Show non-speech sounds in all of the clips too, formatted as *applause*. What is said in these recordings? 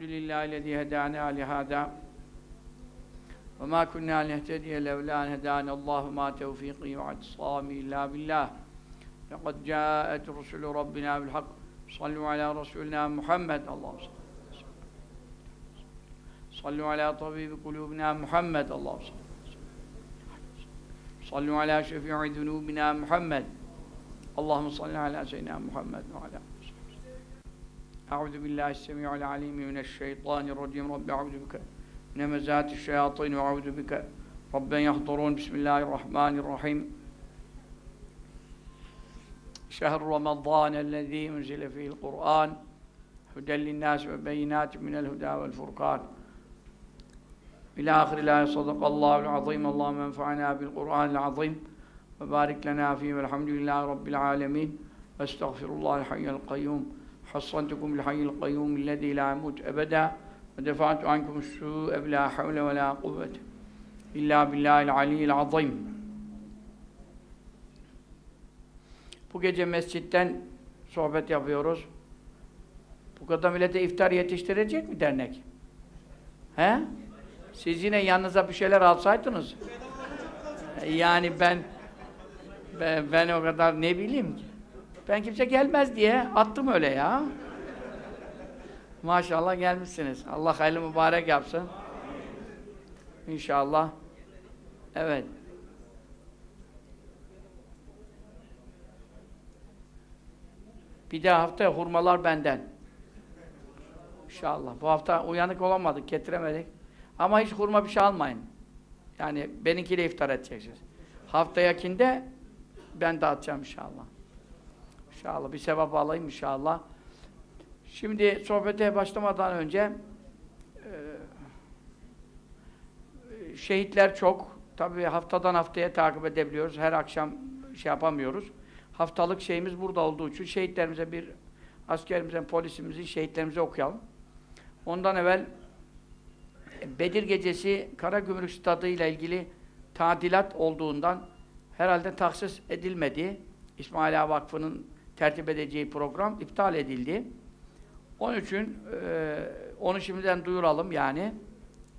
الحمد لله الذي هدانا لهذا وما كنا لنهتدي لولا أن هدانا الله ما توفيقي واعتصامي إلا بالله. لقد جاءت رسل ربنا بالحق. صلوا على رسولنا محمد. اللهم صل صلوا على طبيب قلوبنا محمد. اللهم صل صلوا على شفيع ذنوبنا محمد. اللهم صل على سيدنا محمد وعلى أعوذ بالله السميع العليم من الشيطان الرجيم. رب أعوذ بك من همزات الشياطين وأعوذ بك رب يحضرون. بسم الله الرحمن الرحيم. شهر رمضان الذي أنزل فيه القرآن هدى للناس وبينات من الهدى والفرقان. إلى آخر الآية صدق الله العظيم. اللهم انفعنا بالقرآن العظيم وبارك لنا فيه والحمد لله رب العالمين. واستغفر الله الحي القيوم. حصنتكم الحي القيوم الذي لا يموت أبدا ودفعت عنكم السوء بلا حول ولا قوة إلا بالله العلي العظيم Bu gece mescitten sohbet yapıyoruz. Bu kadar millete iftar yetiştirecek mi dernek? He? Siz yine yanınıza bir şeyler alsaydınız. Yani ben ben, ben o kadar ne bileyim ki. Ben kimse gelmez diye attım öyle ya. Maşallah gelmişsiniz. Allah hayırlı mübarek yapsın. İnşallah. Evet. Bir de haftaya hurmalar benden. İnşallah. Bu hafta uyanık olamadık, getiremedik. Ama hiç hurma bir şey almayın. Yani benimkiyle iftar edeceksiniz. Haftayakinde ben dağıtacağım inşallah. İnşallah bir sevap alayım inşallah. Şimdi sohbete başlamadan önce şehitler çok. Tabii haftadan haftaya takip edebiliyoruz. Her akşam şey yapamıyoruz. Haftalık şeyimiz burada olduğu için şehitlerimize bir askerimizin, polisimizin şehitlerimize okuyalım. Ondan evvel Bedir gecesi Karagümrük Stadı ile ilgili tadilat olduğundan herhalde taksis edilmedi. İsmaila Vakfı'nın tertip edeceği program iptal edildi. Onun için e, onu şimdiden duyuralım yani.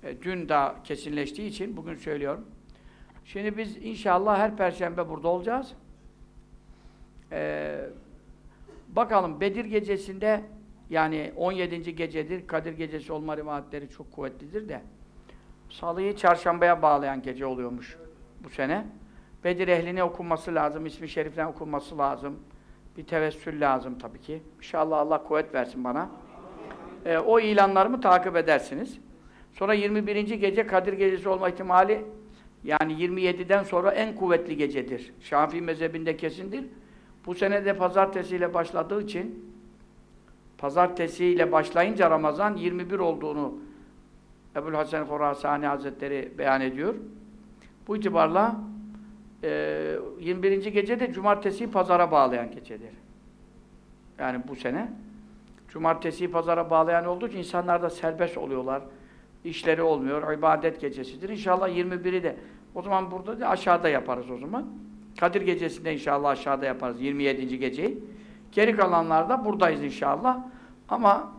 E, dün daha kesinleştiği için bugün söylüyorum. Şimdi biz inşallah her perşembe burada olacağız. E, bakalım Bedir gecesinde yani 17. gecedir. Kadir gecesi olma rivayetleri çok kuvvetlidir de. Salıyı çarşambaya bağlayan gece oluyormuş bu sene. Bedir ehline okunması lazım, ismi şeriften okunması lazım. Bir tevessül lazım tabii ki. İnşallah Allah kuvvet versin bana. Ee, o ilanlarımı takip edersiniz. Sonra 21. gece Kadir gecesi olma ihtimali yani 27'den sonra en kuvvetli gecedir. Şafii mezhebinde kesindir. Bu sene de pazartesiyle başladığı için pazartesiyle başlayınca Ramazan 21 olduğunu Ebu'l Hasan Horasani Hazretleri beyan ediyor. Bu itibarla e, 21. gece de cumartesiyi pazara bağlayan gecedir. Yani bu sene cumartesiyi pazara bağlayan olduğu için insanlar da serbest oluyorlar. İşleri olmuyor. ibadet gecesidir. İnşallah 21'i de o zaman burada da aşağıda yaparız o zaman. Kadir gecesinde inşallah aşağıda yaparız 27. geceyi. Geri kalanlarda buradayız inşallah. Ama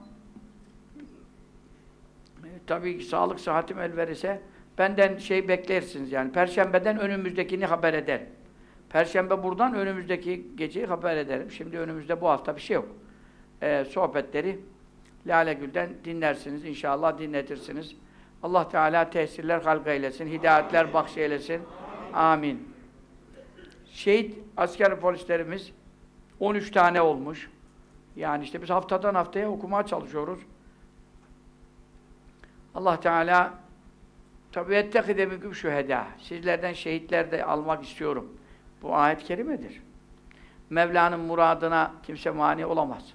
e, tabii ki sağlık sıhhatim el verirse benden şey beklersiniz yani. Perşembeden önümüzdekini haber eder. Perşembe buradan önümüzdeki geceyi haber ederim. Şimdi önümüzde bu hafta bir şey yok. Ee, sohbetleri Lale Gül'den dinlersiniz. inşallah dinletirsiniz. Allah Teala tesirler halk eylesin. Hidayetler bahşeylesin. Amin. Şehit asker polislerimiz 13 tane olmuş. Yani işte biz haftadan haftaya okumaya çalışıyoruz. Allah Teala Tabi yettekide müküm şühedâ. Sizlerden şehitler de almak istiyorum. Bu ayet-i kerimedir. Mevla'nın muradına kimse mani olamaz.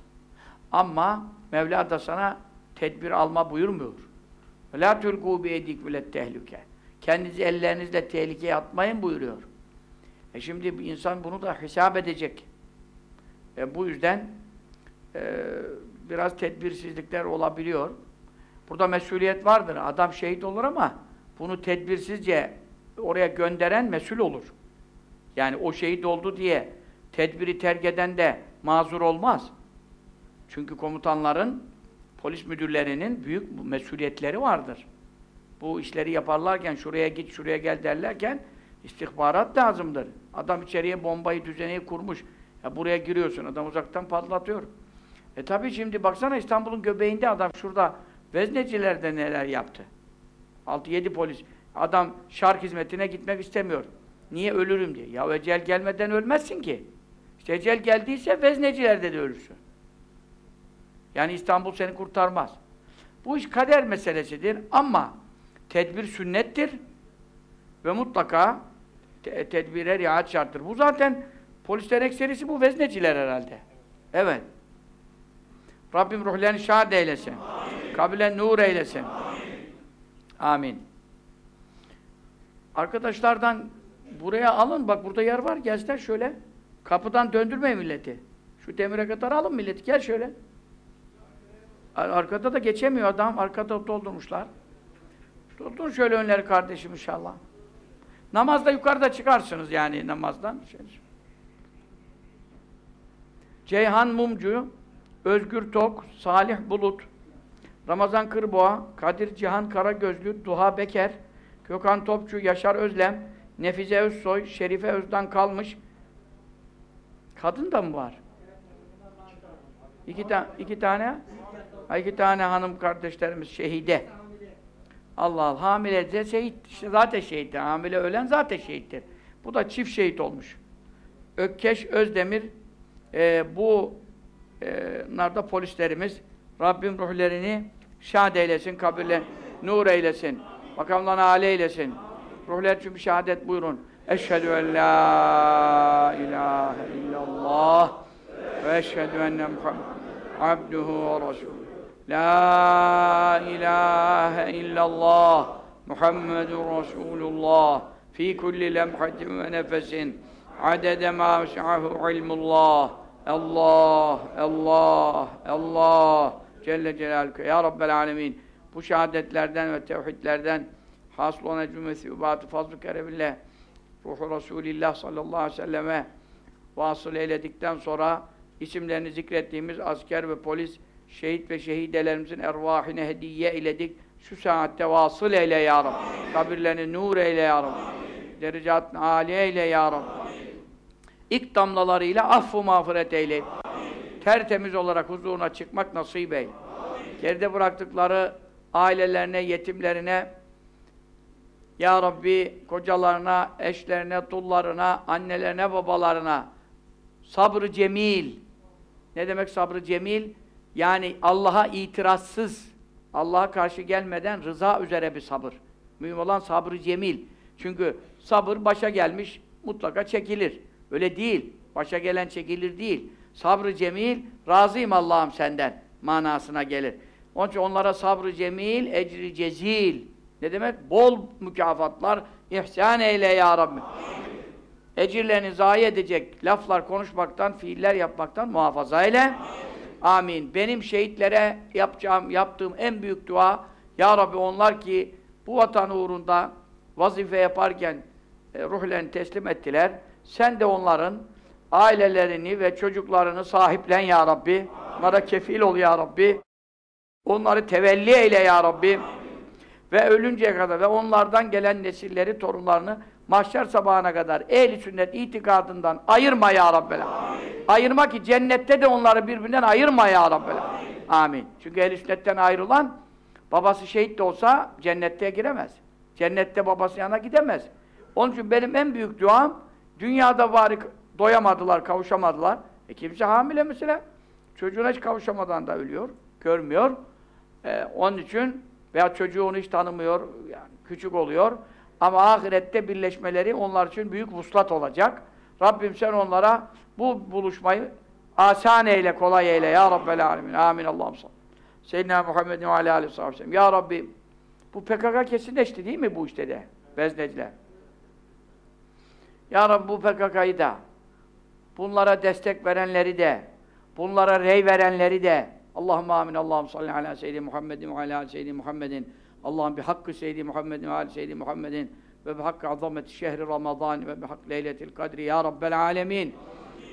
Ama Mevla da sana tedbir alma buyurmuyor. La tulgû bi edik bilet tehlike. Kendinizi ellerinizle tehlikeye atmayın buyuruyor. E şimdi insan bunu da hesap edecek. E bu yüzden e, biraz tedbirsizlikler olabiliyor. Burada mesuliyet vardır. Adam şehit olur ama bunu tedbirsizce oraya gönderen mesul olur. Yani o şehit oldu diye tedbiri terk eden de mazur olmaz. Çünkü komutanların polis müdürlerinin büyük mesuliyetleri vardır. Bu işleri yaparlarken şuraya git, şuraya gel derlerken istihbarat lazımdır. Adam içeriye bombayı, düzeneyi kurmuş. Ya buraya giriyorsun, adam uzaktan patlatıyor. E tabi şimdi baksana İstanbul'un göbeğinde adam şurada veznecilerde neler yaptı. 6-7 polis. Adam şark hizmetine gitmek istemiyor. Niye ölürüm diye. Ya ecel gelmeden ölmezsin ki. İşte ecel geldiyse veznecilerde de ölürsün. Yani İstanbul seni kurtarmaz. Bu iş kader meselesidir ama tedbir sünnettir ve mutlaka te tedbire riayet şarttır. Bu zaten polislerin ekserisi bu vezneciler herhalde. Evet. Rabbim ruhlerini şahit eylesin. Kabilen nur eylesin. Amin. Amin. Arkadaşlardan buraya alın. Bak burada yer var. Gelsinler şöyle. Kapıdan döndürmeyin milleti. Şu demire kadar alın milleti. Gel şöyle. Arkada da geçemiyor adam. Arkada doldurmuşlar. Doldurun şöyle önleri kardeşim inşallah. Namazda yukarıda çıkarsınız yani namazdan. Ceyhan Mumcu, Özgür Tok, Salih Bulut, Ramazan Kırboğa, Kadir Cihan Karagözlü, Duha Beker, Gökhan Topçu, Yaşar Özlem, Nefize Özsoy, Şerife Özdan kalmış. Kadın da mı var? İki, ta iki tane? İki tane hanım kardeşlerimiz şehide. Allah Allah. Hamile de şehit. Zaten şehittir. Hamile ölen zaten şehittir. Bu da çift şehit olmuş. Ökkeş Özdemir e, bu e, narda polislerimiz Rabbim ruhlerini şad eylesin, kabirle nur eylesin. Makamlarına âle eylesin. Ruhlar için bir şehadet buyurun. Eşhedü en la ilahe illallah ve eşhedü enne Muhammed abduhu ve resulü. La ilahe illallah Muhammedun Resulullah fi kulli lemhatin ve nefesin adede ma vesahu ilmullah Allah, Allah, Allah Celle Celaluhu Ya Rabbel Alemin bu şehadetlerden ve tevhidlerden hasıl olan cümlesi übatı fazl-ı kerebillah ruhu Resulillah sallallahu aleyhi ve selleme vasıl eyledikten sonra isimlerini zikrettiğimiz asker ve polis şehit ve şehidelerimizin ervahine hediye eyledik. Şu saatte vasıl eyle ya Rabbi. Kabirlerini nur eyle ya Rabbi. Derecatını âli eyle ya Rabbi. İlk damlalarıyla affu mağfiret eyle. Tertemiz olarak huzuruna çıkmak nasip eyle. Geride bıraktıkları ailelerine, yetimlerine, Ya Rabbi kocalarına, eşlerine, dullarına, annelerine, babalarına sabrı cemil. Ne demek sabrı cemil? Yani Allah'a itirazsız, Allah'a karşı gelmeden rıza üzere bir sabır. Mühim olan sabrı cemil. Çünkü sabır başa gelmiş, mutlaka çekilir. Öyle değil. Başa gelen çekilir değil. Sabrı cemil, razıyım Allah'ım senden manasına gelir. Onun için onlara sabrı cemil, ecri cezil. Ne demek? Bol mükafatlar, ihsan eyle ya Rabbi. Ecirlerini zayi edecek laflar konuşmaktan, fiiller yapmaktan muhafaza eyle. Amin. Amin. Benim şehitlere yapacağım, yaptığım en büyük dua, Ya Rabbi onlar ki bu vatan uğrunda vazife yaparken e, ruhlerini teslim ettiler. Sen de onların ailelerini ve çocuklarını sahiplen Ya Rabbi. Onlara kefil ol Ya Rabbi. Onları tevelli eyle Ya Rabbi. Ve ölünceye kadar ve onlardan gelen nesilleri, torunlarını mahşer sabahına kadar ehli sünnet itikadından ayırma Ya Rabbi. Ayırma ki cennette de onları birbirinden ayırma Ya Rabbi. Amin. Amin. Çünkü ehli sünnetten ayrılan babası şehit de olsa cennette giremez. Cennette babası yanına gidemez. Onun için benim en büyük duam dünyada varik doyamadılar, kavuşamadılar. E kimse hamile mesela. Çocuğuna hiç kavuşamadan da ölüyor, görmüyor. Ee, onun için veya çocuğu onu hiç tanımıyor, yani küçük oluyor. Ama ahirette birleşmeleri onlar için büyük vuslat olacak. Rabbim sen onlara bu buluşmayı asan eyle, kolay eyle ya Rabbel alemin. Amin Allah'ım sallallahu. Seyyidina Muhammedin ve aleyhi aleyhi Ya Rabbi bu PKK kesinleşti değil mi bu işte de? Bezneciler. Ya Rabbi bu PKK'yı da bunlara destek verenleri de bunlara rey verenleri de Allahümme amin Allah'ım salli ala seyyidi Muhammedin ve ala seyyidi Muhammedin Allah'ım bi hakkı seyyidi Muhammedin ve ala seyyidi Muhammedin ve bi hakkı azameti şehri Ramazan ve bi hakkı leyletil kadri ya Rabbel alemin.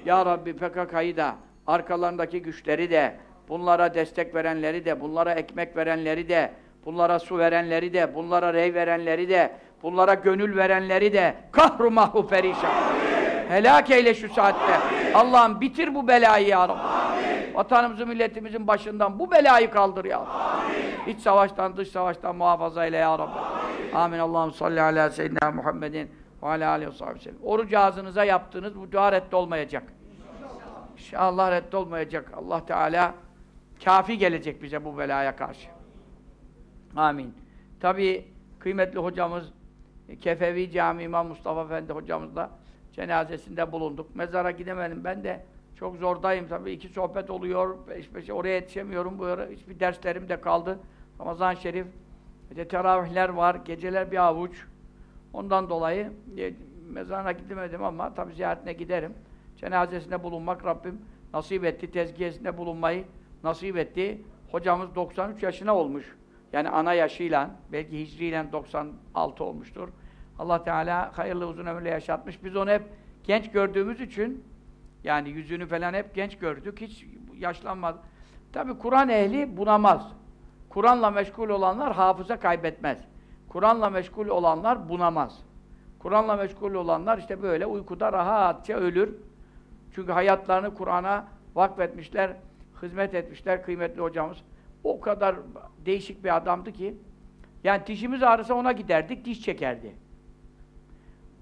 Ya Rabbi PKK'yı da arkalarındaki güçleri de bunlara destek verenleri de, bunlara ekmek verenleri de, bunlara su verenleri de, bunlara rey verenleri de, bunlara gönül verenleri de kahru mahvu perişan. Helak eyle şu saatte. Allah'ım bitir bu belayı ya Rabbi. Vatanımızın, milletimizin başından bu belayı kaldır ya Rabbi. İç savaştan, dış savaştan muhafaza eyle ya Rabbi. Amin. Allah'ım salli ala seyyidina Muhammedin ve ala aleyhi ve sellem. Oruç ağzınıza yaptığınız bu dua reddolmayacak. İnşallah reddolmayacak. Allah Teala kafi gelecek bize bu belaya karşı. Amin. Tabi kıymetli hocamız Kefevi Cami İmam Mustafa Efendi hocamızla cenazesinde bulunduk. Mezara gidemedim. Ben de çok zordayım tabii. iki sohbet oluyor. Peş peşe oraya yetişemiyorum. Bu ara hiçbir derslerim de kaldı. Ramazan Şerif. Bir de teravihler var. Geceler bir avuç. Ondan dolayı e, mezarına gidemedim ama tabii ziyaretine giderim. Cenazesinde bulunmak Rabbim nasip etti. Tezkiyesinde bulunmayı nasip etti. Hocamız 93 yaşına olmuş. Yani ana yaşıyla, belki hicriyle 96 olmuştur. Allah Teala hayırlı uzun ömürle yaşatmış. Biz onu hep genç gördüğümüz için yani yüzünü falan hep genç gördük. Hiç yaşlanmadı. Tabi Kur'an ehli bunamaz. Kur'an'la meşgul olanlar hafıza kaybetmez. Kur'an'la meşgul olanlar bunamaz. Kur'an'la meşgul olanlar işte böyle uykuda rahatça ölür. Çünkü hayatlarını Kur'an'a vakfetmişler, hizmet etmişler kıymetli hocamız. O kadar değişik bir adamdı ki yani dişimiz ağrısa ona giderdik, diş çekerdi.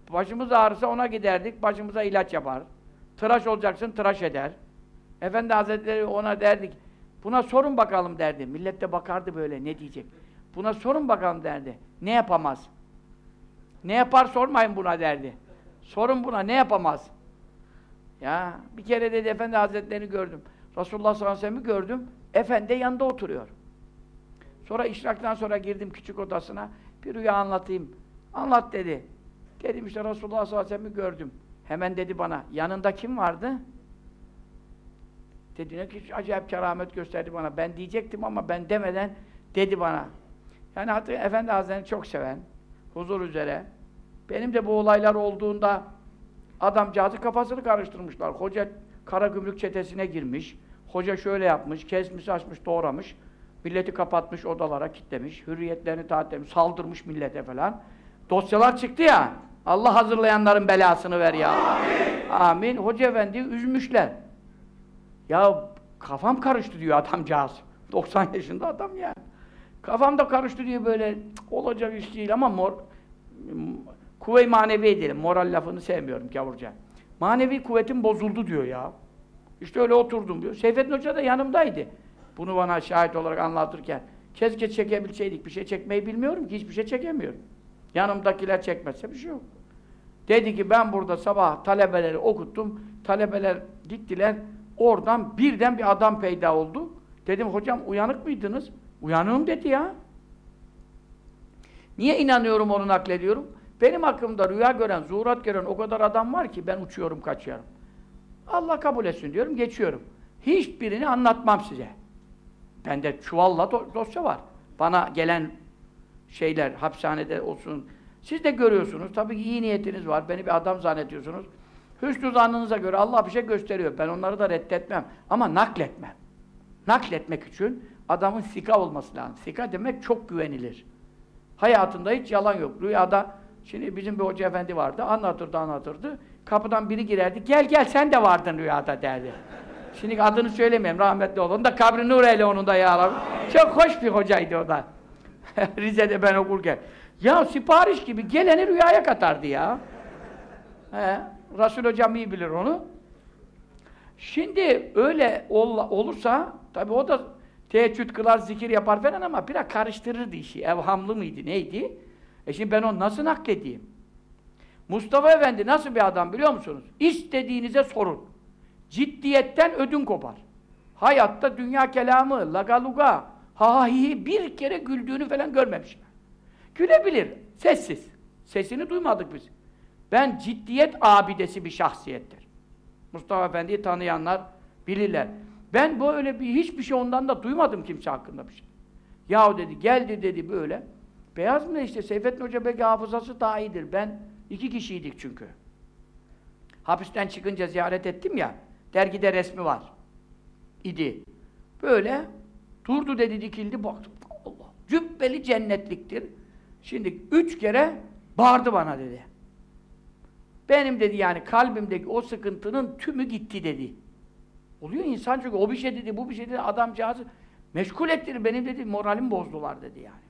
Başımız ağrısa ona giderdik, başımıza ilaç yapar. Tıraş olacaksın, tıraş eder. Efendi Hazretleri ona derdik, buna sorun bakalım derdi. Millet de bakardı böyle, ne diyecek? Buna sorun bakalım derdi. Ne yapamaz? Ne yapar sormayın buna derdi. Sorun buna, ne yapamaz? Ya bir kere dedi Efendi Hazretlerini gördüm. Resulullah sallallahu aleyhi ve sellem'i gördüm. Efendi yanında oturuyor. Sonra işraktan sonra girdim küçük odasına. Bir rüya anlatayım. Anlat dedi. Dedim işte Resulullah sallallahu aleyhi ve sellem'i gördüm. Hemen dedi bana, yanında kim vardı? Dedi ne ki acayip keramet gösterdi bana. Ben diyecektim ama ben demeden dedi bana. Yani hatta Efendi Hazretleri'ni çok seven, huzur üzere. Benim de bu olaylar olduğunda adamcağızı kafasını karıştırmışlar. Hoca kara gümrük çetesine girmiş. Hoca şöyle yapmış, kesmiş, açmış, doğramış. Milleti kapatmış, odalara kilitlemiş. Hürriyetlerini taat saldırmış millete falan. Dosyalar çıktı ya. Allah hazırlayanların belasını ver ya. Amin. Amin. Hoca efendi üzmüşler. Ya kafam karıştı diyor adamcağız. *laughs* 90 yaşında adam yani. Kafam da karıştı diyor böyle olacak iş değil ama mor kuvve-i manevi diyelim. Moral lafını sevmiyorum gavurca. Manevi kuvvetim bozuldu diyor ya. İşte öyle oturdum diyor. Seyfettin Hoca da yanımdaydı. Bunu bana şahit olarak anlatırken. Keşke çekebilseydik. Bir şey çekmeyi bilmiyorum ki. Hiçbir şey çekemiyorum. Yanımdakiler çekmezse bir şey yok. Dedi ki ben burada sabah talebeleri okuttum. Talebeler gittiler. Oradan birden bir adam peyda oldu. Dedim hocam uyanık mıydınız? Uyanığım dedi ya. Niye inanıyorum onu naklediyorum? Benim hakkımda rüya gören, zuhurat gören o kadar adam var ki ben uçuyorum kaçıyorum. Allah kabul etsin diyorum, geçiyorum. Hiçbirini anlatmam size. Bende çuvalla do dosya var. Bana gelen şeyler, hapishanede olsun. Siz de görüyorsunuz. Tabii iyi niyetiniz var. Beni bir adam zannediyorsunuz. Hüsnü zannınıza göre Allah bir şey gösteriyor. Ben onları da reddetmem. Ama nakletmem. Nakletmek için adamın sika olması lazım. Sika demek çok güvenilir. Hayatında hiç yalan yok. Rüyada, şimdi bizim bir hoca efendi vardı. Anlatırdı, anlatırdı. Kapıdan biri girerdi. Gel gel sen de vardın rüyada derdi. Şimdi adını söylemeyeyim rahmetli. Onun da kabri nur eyle onun da ya Rabbi. Çok hoş bir hocaydı o da. *laughs* Rize'de ben okurken. Ya sipariş gibi geleni rüyaya katardı ya. He, Resul hocam iyi bilir onu. Şimdi öyle ol, olursa tabi o da teheccüd kılar, zikir yapar falan ama biraz karıştırırdı işi. Evhamlı mıydı, neydi? E şimdi ben onu nasıl nakledeyim? Mustafa Efendi nasıl bir adam biliyor musunuz? İstediğinize sorun. Ciddiyetten ödün kopar. Hayatta dünya kelamı, lagaluga, ha bir kere güldüğünü falan görmemişim. Gülebilir, sessiz. Sesini duymadık biz. Ben ciddiyet abidesi bir şahsiyettir. Mustafa Efendi'yi tanıyanlar bilirler. Ben böyle bir hiçbir şey ondan da duymadım kimse hakkında bir şey. Yahu dedi, geldi dedi böyle. Beyaz mı işte Seyfettin Hoca belki hafızası daha iyidir. Ben iki kişiydik çünkü. Hapisten çıkınca ziyaret ettim ya, dergide resmi var. idi. Böyle durdu dedi dikildi baktım. Allah. Cübbeli cennetliktir. Şimdi üç kere bağırdı bana dedi. Benim dedi yani kalbimdeki o sıkıntının tümü gitti dedi. Oluyor insan çünkü o bir şey dedi, bu bir şey dedi, adamcağızı meşgul ettirir, benim dedi, moralim bozdular dedi yani.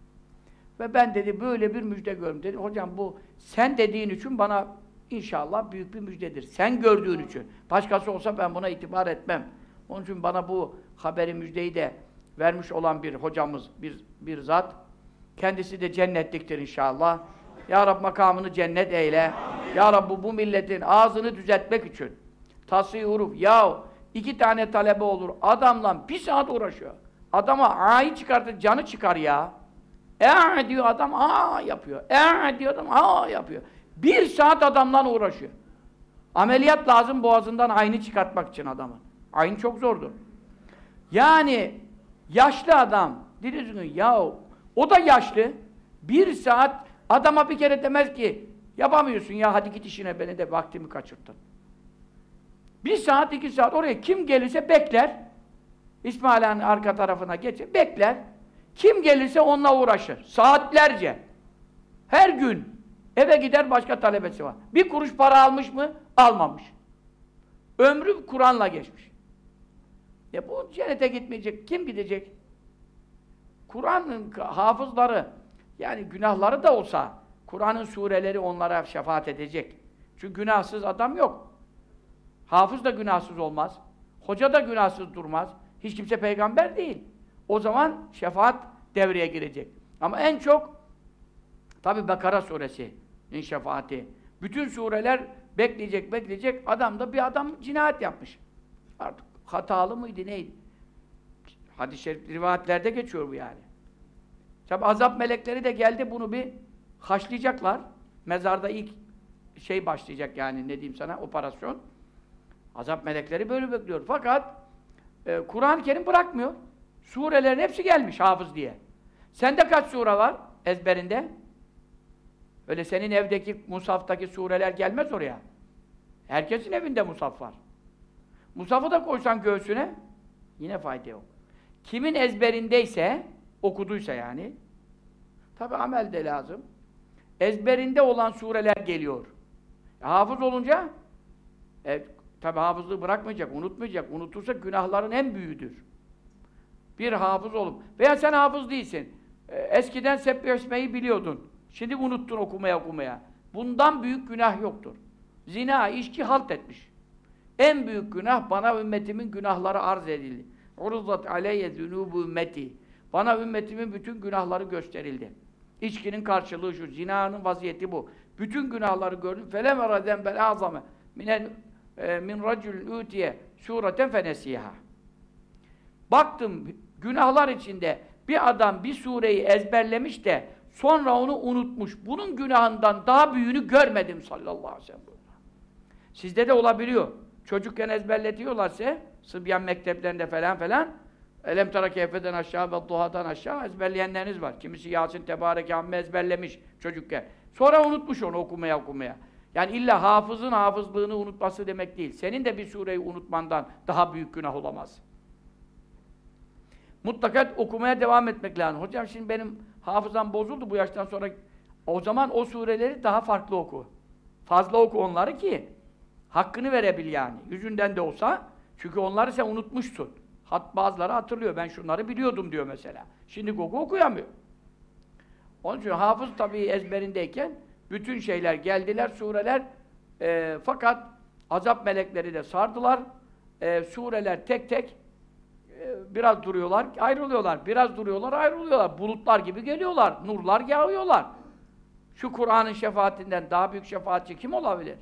Ve ben dedi böyle bir müjde gördüm dedi. Hocam bu sen dediğin için bana inşallah büyük bir müjdedir. Sen gördüğün için. Başkası olsa ben buna itibar etmem. Onun için bana bu haberi müjdeyi de vermiş olan bir hocamız, bir, bir zat. Kendisi de cennetliktir inşallah. Ya Rab makamını cennet eyle. Amin. Ya Rab bu, bu milletin ağzını düzeltmek için. Tasih huruf. Ya iki tane talebe olur. Adamla bir saat uğraşıyor. Adama a'yı çıkartır, canı çıkar ya. E diyor adam, a yapıyor. E diyor adam, a yapıyor. Bir saat adamla uğraşıyor. Ameliyat lazım boğazından aynı çıkartmak için adamın. Aynı çok zordur. Yani yaşlı adam, diriz ya o da yaşlı. Bir saat adama bir kere demez ki yapamıyorsun ya hadi git işine beni de vaktimi kaçırttın. Bir saat, iki saat oraya kim gelirse bekler. İsmail Han'ın arka tarafına geçer, bekler. Kim gelirse onunla uğraşır. Saatlerce. Her gün. Eve gider başka talebesi var. Bir kuruş para almış mı? Almamış. Ömrü Kur'an'la geçmiş. Ya bu cennete gitmeyecek. Kim gidecek? Kur'an'ın hafızları, yani günahları da olsa, Kur'an'ın sureleri onlara şefaat edecek. Çünkü günahsız adam yok. Hafız da günahsız olmaz. Hoca da günahsız durmaz. Hiç kimse peygamber değil. O zaman şefaat devreye girecek. Ama en çok tabi Bekara suresinin şefaati. Bütün sureler bekleyecek, bekleyecek. Adam da bir adam cinayet yapmış. Artık hatalı mıydı, neydi? Hadis-i şerif rivayetlerde geçiyor bu yani. Tabi azap melekleri de geldi bunu bir haşlayacaklar. Mezarda ilk şey başlayacak yani ne diyeyim sana operasyon. Azap melekleri böyle bekliyor. Fakat e, Kur'an-ı Kerim bırakmıyor. Surelerin hepsi gelmiş hafız diye. Sende kaç sure var ezberinde? Öyle senin evdeki musaftaki sureler gelmez oraya. Herkesin evinde musaf var. Musafı da koysan göğsüne yine fayda yok. Kimin ezberindeyse, okuduysa yani tabi amel de lazım. Ezberinde olan sureler geliyor. E, hafız olunca e, tabi hafızlığı bırakmayacak, unutmayacak. Unutursa günahların en büyüğüdür. Bir hafız olup veya sen hafız değilsin. E, eskiden sebbih biliyordun. Şimdi unuttun okumaya okumaya. Bundan büyük günah yoktur. Zina, içki halt etmiş. En büyük günah bana ümmetimin günahları arz edildi. Uruzat aleyye zunubu ümmeti. Bana ümmetimin bütün günahları gösterildi. İçkinin karşılığı şu, zinanın vaziyeti bu. Bütün günahları gördüm. Felem eraden bel azame minel e, min racul utiye sureten fenesiha. Baktım günahlar içinde bir adam bir sureyi ezberlemiş de sonra onu unutmuş. Bunun günahından daha büyüğünü görmedim sallallahu aleyhi ve sellem. Sizde de olabiliyor. Çocukken ezberletiyorlarsa Sıbyan mekteplerinde falan falan Elem tara keyfeden aşağı ve duhadan aşağı ezberleyenleriniz var. Kimisi Yasin Tebareke Amme ezberlemiş çocukken. Sonra unutmuş onu okumaya okumaya. Yani illa hafızın hafızlığını unutması demek değil. Senin de bir sureyi unutmandan daha büyük günah olamaz. Mutlaka okumaya devam etmek lazım. Hocam şimdi benim hafızam bozuldu bu yaştan sonra. O zaman o sureleri daha farklı oku. Fazla oku onları ki hakkını verebil yani. Yüzünden de olsa. Çünkü onları sen unutmuşsun. Hat bazıları hatırlıyor. Ben şunları biliyordum diyor mesela. Şimdi oku okuyamıyor. Onun için hafız tabii ezberindeyken bütün şeyler geldiler, sureler e, fakat azap melekleri de sardılar. E, sureler tek tek e, biraz duruyorlar, ayrılıyorlar. Biraz duruyorlar, ayrılıyorlar. Bulutlar gibi geliyorlar. Nurlar yağıyorlar. Şu Kur'an'ın şefaatinden daha büyük şefaatçi kim olabilir?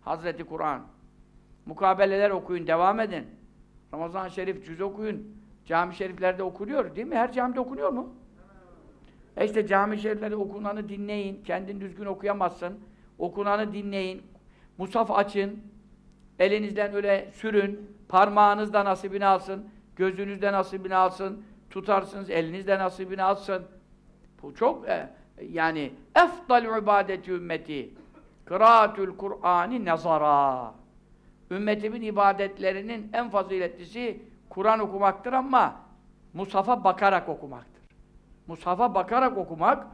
Hazreti Kur'an. Mukabeleler okuyun, devam edin. Ramazan-ı Şerif cüz okuyun. Cami şeriflerde okunuyor değil mi? Her camide okunuyor mu? E işte cami şeriflerde okunanı dinleyin. Kendin düzgün okuyamazsın. Okunanı dinleyin. Musaf açın. Elinizden öyle sürün. Parmağınızda nasibini alsın. Gözünüzde nasibini alsın. Tutarsınız, elinizde nasibini alsın. Bu çok e, yani efdal ibadeti ümmeti. Kıraatül Kur'ani nazara. Ümmetimin ibadetlerinin en faziletlisi Kur'an okumaktır ama Musaf'a bakarak okumaktır. Musaf'a bakarak okumak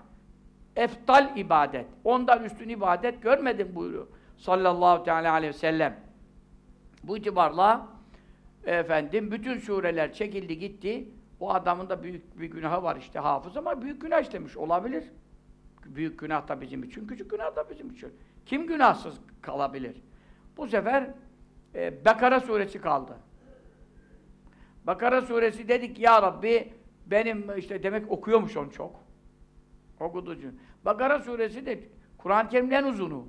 eftal ibadet. Ondan üstün ibadet görmedim buyuruyor. Sallallahu teala aleyhi ve sellem. Bu itibarla efendim bütün sureler çekildi gitti. O adamın da büyük bir günahı var işte hafız ama büyük günah işlemiş olabilir. Büyük günah da bizim için, küçük günah da bizim için. Kim günahsız kalabilir? Bu sefer e, Bekara suresi kaldı. Bakara suresi dedik ya Rabbi benim işte demek okuyormuş onu çok. Okudu çünkü. Bakara suresi de Kur'an-ı Kerim'in en uzunu.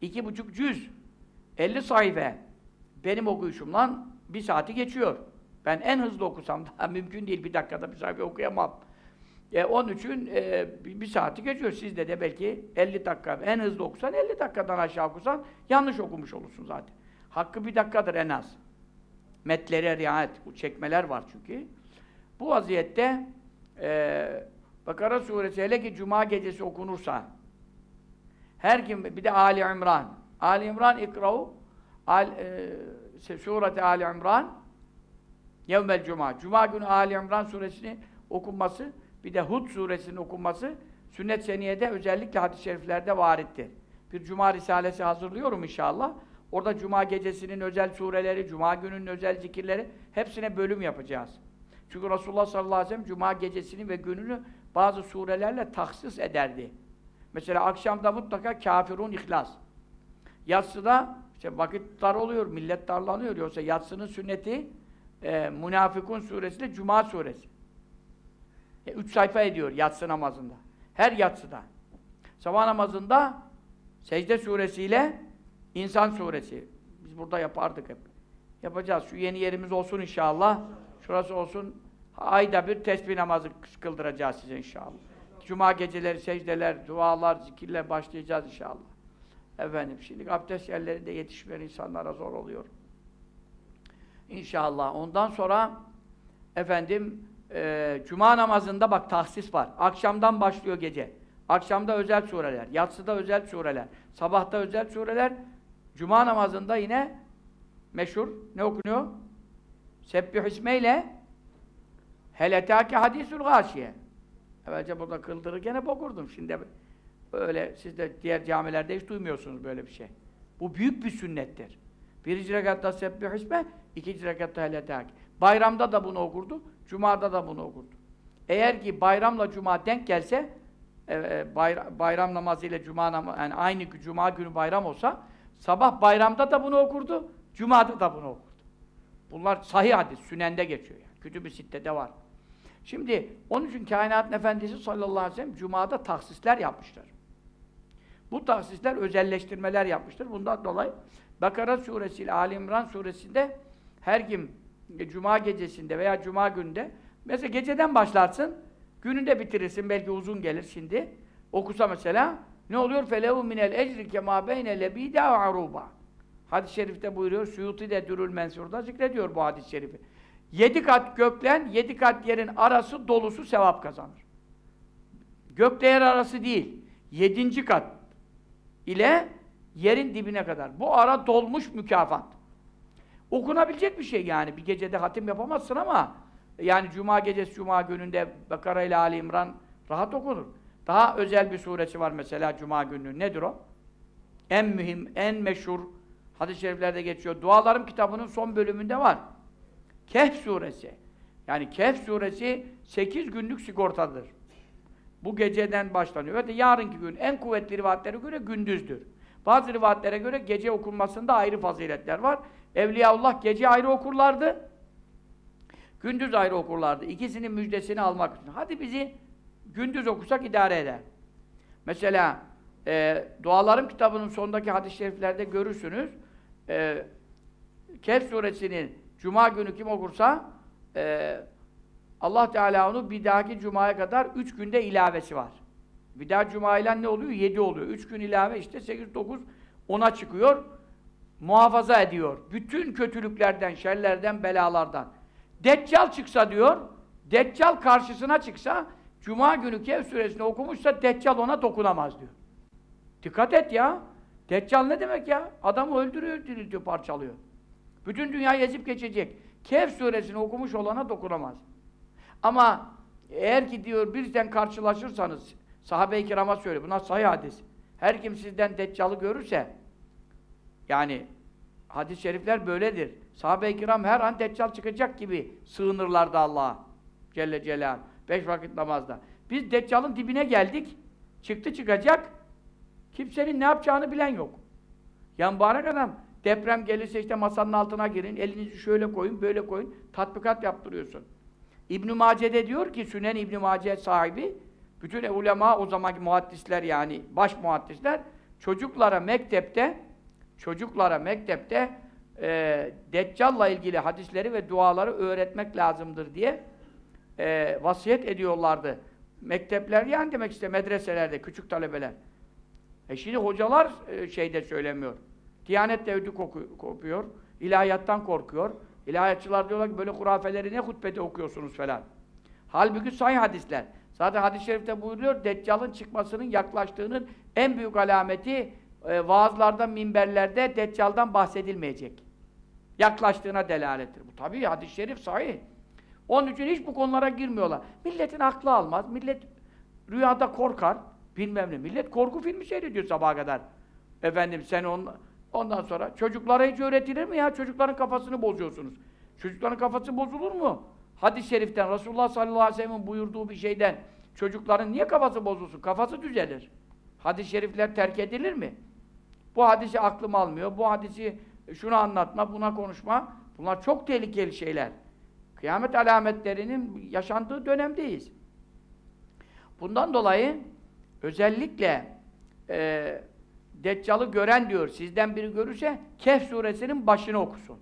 İki buçuk cüz. 50 sayfa. Benim okuyuşumla bir saati geçiyor. Ben en hızlı okusam daha *laughs* mümkün değil. Bir dakikada bir sayfa okuyamam. E, onun için e, bir, saati geçiyor. Sizde de belki 50 dakika. En hızlı okusan 50 dakikadan aşağı okusan yanlış okumuş olursun zaten. Hakkı bir dakikadır en az. Metlere riayet. Bu çekmeler var çünkü. Bu vaziyette e, Bakara suresi hele ki Cuma gecesi okunursa her kim bir de Ali İmran. Ali İmran ikra'u al, e, sureti Ali İmran Yevmel Cuma. Cuma günü Ali İmran suresini okunması bir de Hud suresinin okunması sünnet seniyede özellikle hadis-i şeriflerde varittir. Bir Cuma risalesi hazırlıyorum inşallah. Orada Cuma gecesinin özel sureleri, Cuma gününün özel zikirleri hepsine bölüm yapacağız. Çünkü Resulullah sallallahu aleyhi ve sellem Cuma gecesini ve gününü bazı surelerle tahsis ederdi. Mesela akşamda mutlaka kafirun ihlas. Yatsıda işte vakit dar oluyor, millet darlanıyor. Yoksa yatsının sünneti e, Münafikun suresi de Cuma suresi. E, üç sayfa ediyor yatsı namazında. Her yatsıda. Sabah namazında secde suresiyle İnsan suresi. Biz burada yapardık hep. Yapacağız. Şu yeni yerimiz olsun inşallah. Şurası olsun. Ayda bir tesbih namazı kıldıracağız size inşallah. Cuma geceleri secdeler, dualar, zikirler başlayacağız inşallah. Efendim, şimdi abdest yerlerinde yetişmeyen insanlara zor oluyor. İnşallah. Ondan sonra efendim e, Cuma namazında bak tahsis var. Akşamdan başlıyor gece. Akşamda özel sureler, yatsıda özel sureler, sabahta özel sureler, Cuma namazında yine meşhur ne okunuyor? Sebbih ismeyle heletâki hadîsül gâşiye. Evvelce burada kıldırırken hep okurdum. Şimdi öyle siz de diğer camilerde hiç duymuyorsunuz böyle bir şey. Bu büyük bir sünnettir. Birinci rekatta sebbih isme, ikinci rekatta heletâki. Bayramda da bunu okurdu, Cuma'da da bunu okurdu. Eğer ki bayramla Cuma denk gelse, e, bayram, bayram namazı ile Cuma namazı, yani aynı Cuma günü bayram olsa, Sabah bayramda da bunu okurdu, Cuma'da da bunu okurdu. Bunlar sahih hadis, sünende geçiyor yani. Kütüb-i Sitte'de var. Şimdi, onun için kainatın efendisi sallallahu aleyhi ve sellem Cuma'da tahsisler yapmışlar. Bu tahsisler özelleştirmeler yapmıştır. Bundan dolayı Bakara suresi ile Ali İmran suresinde her kim Cuma gecesinde veya Cuma gününde mesela geceden başlarsın, gününde bitirirsin, belki uzun gelir şimdi. Okusa mesela ne oluyor? Felehu minel ecri kema beyne lebida ve aruba. Hadis-i şerifte buyuruyor, Suyuti de Dürül Mensur'da zikrediyor bu hadis-i şerifi. Yedi kat göklen, yedi kat yerin arası dolusu sevap kazanır. Gökle yer arası değil, yedinci kat ile yerin dibine kadar. Bu ara dolmuş mükafat. Okunabilecek bir şey yani. Bir gecede hatim yapamazsın ama yani Cuma gecesi, Cuma gününde Bakara ile Ali İmran rahat okunur. Daha özel bir suresi var mesela Cuma günü. Nedir o? En mühim, en meşhur hadis-i şeriflerde geçiyor. Dualarım kitabının son bölümünde var. Kehf suresi. Yani Kehf suresi 8 günlük sigortadır. Bu geceden başlanıyor. Ve de yarınki gün en kuvvetli rivayetlere göre gündüzdür. Bazı rivayetlere göre gece okunmasında ayrı faziletler var. Evliyaullah gece ayrı okurlardı. Gündüz ayrı okurlardı. İkisinin müjdesini almak için. Hadi bizi gündüz okusak idare eder. Mesela e, Dualarım kitabının sondaki hadis-i şeriflerde görürsünüz. E, Kehf suresinin Cuma günü kim okursa e, Allah Teala onu bir dahaki Cuma'ya kadar üç günde ilavesi var. Bir daha Cuma ile ne oluyor? Yedi oluyor. Üç gün ilave işte sekiz, dokuz, ona çıkıyor. Muhafaza ediyor. Bütün kötülüklerden, şerlerden, belalardan. Deccal çıksa diyor, Deccal karşısına çıksa Cuma günü Kehf suresini okumuşsa Deccal ona dokunamaz diyor. Dikkat et ya. Deccal ne demek ya? Adamı öldürüyor, diriltiyor, parçalıyor. Bütün dünyayı ezip geçecek. Kehf suresini okumuş olana dokunamaz. Ama eğer ki diyor birden karşılaşırsanız sahabe-i kirama söylüyor. Bunlar sahih hadis. Her kim sizden deccalı görürse yani hadis-i şerifler böyledir. Sahabe-i kiram her an deccal çıkacak gibi sığınırlardı Allah'a. Celle Celal. Beş vakit namazda. Biz deccalın dibine geldik. Çıktı çıkacak. Kimsenin ne yapacağını bilen yok. Yani mübarek adam deprem gelirse işte masanın altına girin, elinizi şöyle koyun, böyle koyun. Tatbikat yaptırıyorsun. İbn-i Mace'de diyor ki, Sünen İbn-i Mace sahibi, bütün ulema o zamanki muhaddisler yani baş muhaddisler çocuklara mektepte çocuklara mektepte e, Deccal'la ilgili hadisleri ve duaları öğretmek lazımdır diye e, vasiyet ediyorlardı. Mektepler yani demek işte medreselerde küçük talebeler. E şimdi hocalar e, şeyde söylemiyor. Diyanet de ödü koku- kopuyor. İlahiyattan korkuyor. İlahiyatçılar diyorlar ki böyle hurafeleri ne hutbede okuyorsunuz falan. Halbuki sahih hadisler. Zaten hadis-i şerifte buyuruyor, Deccal'ın çıkmasının yaklaştığının en büyük alameti e, vaazlarda, minberlerde Deccal'dan bahsedilmeyecek. Yaklaştığına delalettir. Bu tabii hadis-i şerif sahih. Onun için hiç bu konulara girmiyorlar. Milletin aklı almaz, millet rüyada korkar, bilmem ne. Millet korku filmi seyrediyor sabaha kadar. Efendim sen on, ondan sonra çocuklara hiç öğretilir mi ya? Çocukların kafasını bozuyorsunuz. Çocukların kafası bozulur mu? Hadis-i şeriften, Resulullah sallallahu aleyhi ve sellem'in buyurduğu bir şeyden çocukların niye kafası bozulsun? Kafası düzelir. Hadis-i şerifler terk edilir mi? Bu hadisi aklım almıyor, bu hadisi şunu anlatma, buna konuşma. Bunlar çok tehlikeli şeyler. Kıyamet alametlerinin yaşandığı dönemdeyiz. Bundan dolayı özellikle e, Deccal'ı gören diyor, sizden biri görürse Kehf suresinin başını okusun.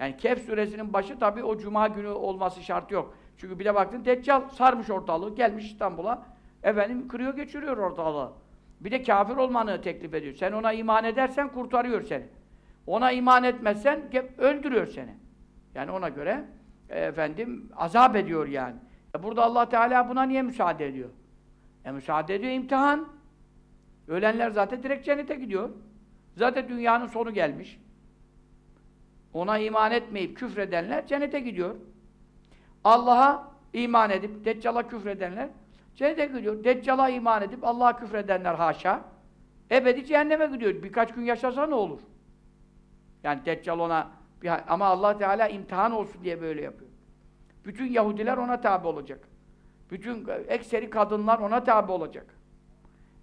Yani Kehf suresinin başı tabi o cuma günü olması şart yok. Çünkü bir de baktın Deccal sarmış ortalığı, gelmiş İstanbul'a. Efendim kırıyor geçiriyor ortalığı. Bir de kafir olmanı teklif ediyor. Sen ona iman edersen kurtarıyor seni. Ona iman etmezsen öldürüyor seni. Yani ona göre e, efendim azap ediyor yani. E burada Allah Teala buna niye müsaade ediyor? E müsaade ediyor imtihan. Ölenler zaten direkt cennete gidiyor. Zaten dünyanın sonu gelmiş. Ona iman etmeyip küfredenler cennete gidiyor. Allah'a iman edip Deccal'a küfredenler cennete gidiyor. Deccal'a iman edip Allah'a küfredenler haşa ebedi cehenneme gidiyor. Birkaç gün yaşasa ne olur? Yani Deccal ona bir, ama Allah Teala imtihan olsun diye böyle yapıyor. Bütün Yahudiler ona tabi olacak. Bütün ekseri kadınlar ona tabi olacak.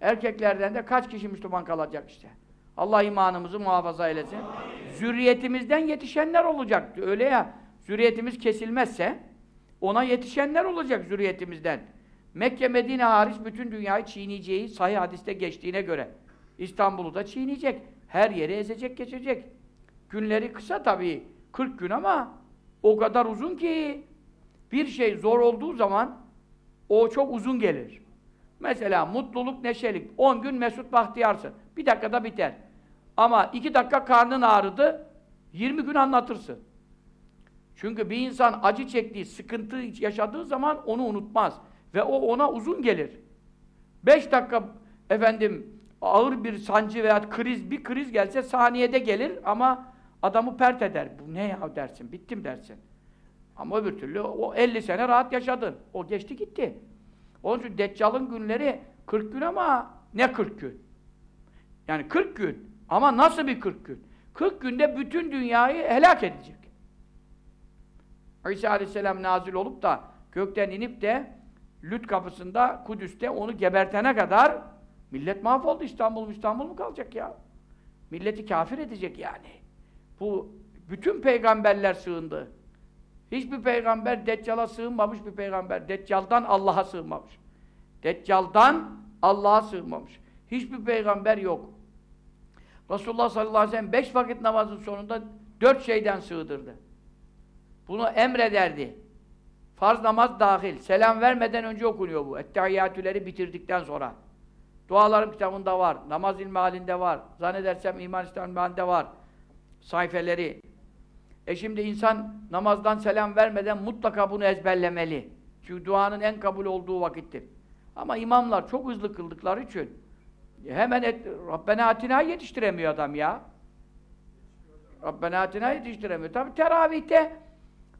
Erkeklerden de kaç kişi Müslüman kalacak işte. Allah imanımızı muhafaza eylesin. Zürriyetimizden yetişenler olacak. Öyle ya, zürriyetimiz kesilmezse ona yetişenler olacak zürriyetimizden. Mekke, Medine hariç bütün dünyayı çiğneyeceği sahih hadiste geçtiğine göre. İstanbul'u da çiğneyecek. Her yeri ezecek, geçecek. Günleri kısa tabii. 40 gün ama o kadar uzun ki bir şey zor olduğu zaman o çok uzun gelir. Mesela mutluluk, neşelik. 10 gün mesut bahtiyarsın. Bir dakikada biter. Ama 2 dakika karnın ağrıdı, 20 gün anlatırsın. Çünkü bir insan acı çektiği, sıkıntı yaşadığı zaman onu unutmaz. Ve o ona uzun gelir. 5 dakika efendim ağır bir sancı veya kriz, bir kriz gelse saniyede gelir ama adamı pert eder. Bu ne ya dersin, bittim dersin. Ama öbür türlü o 50 sene rahat yaşadın. O geçti gitti. Onun için Deccal'ın günleri 40 gün ama ne 40 gün? Yani 40 gün. Ama nasıl bir 40 gün? 40 günde bütün dünyayı helak edecek. İsa Aleyhisselam nazil olup da gökten inip de Lüt kapısında Kudüs'te onu gebertene kadar millet mahvoldu. İstanbul İstanbul mu kalacak ya? Milleti kafir edecek yani. Bu bütün peygamberler sığındı. Hiçbir peygamber Deccal'a sığınmamış bir peygamber. Deccal'dan Allah'a sığınmamış. Deccal'dan Allah'a sığınmamış. Hiçbir peygamber yok. Resulullah sallallahu aleyhi ve sellem beş vakit namazın sonunda dört şeyden sığdırdı. Bunu emrederdi. Farz namaz dahil. Selam vermeden önce okunuyor bu. Ettehiyyatüleri bitirdikten sonra. Dualarım kitabında var. Namaz ilmi halinde var. Zannedersem iman İslam halinde var. Sayfeleri. E şimdi insan namazdan selam vermeden mutlaka bunu ezberlemeli. Çünkü duanın en kabul olduğu vakittir. Ama imamlar çok hızlı kıldıkları için hemen et, Rabbena Atina yetiştiremiyor adam ya. Rabbena atina yetiştiremiyor. Tabi teravihte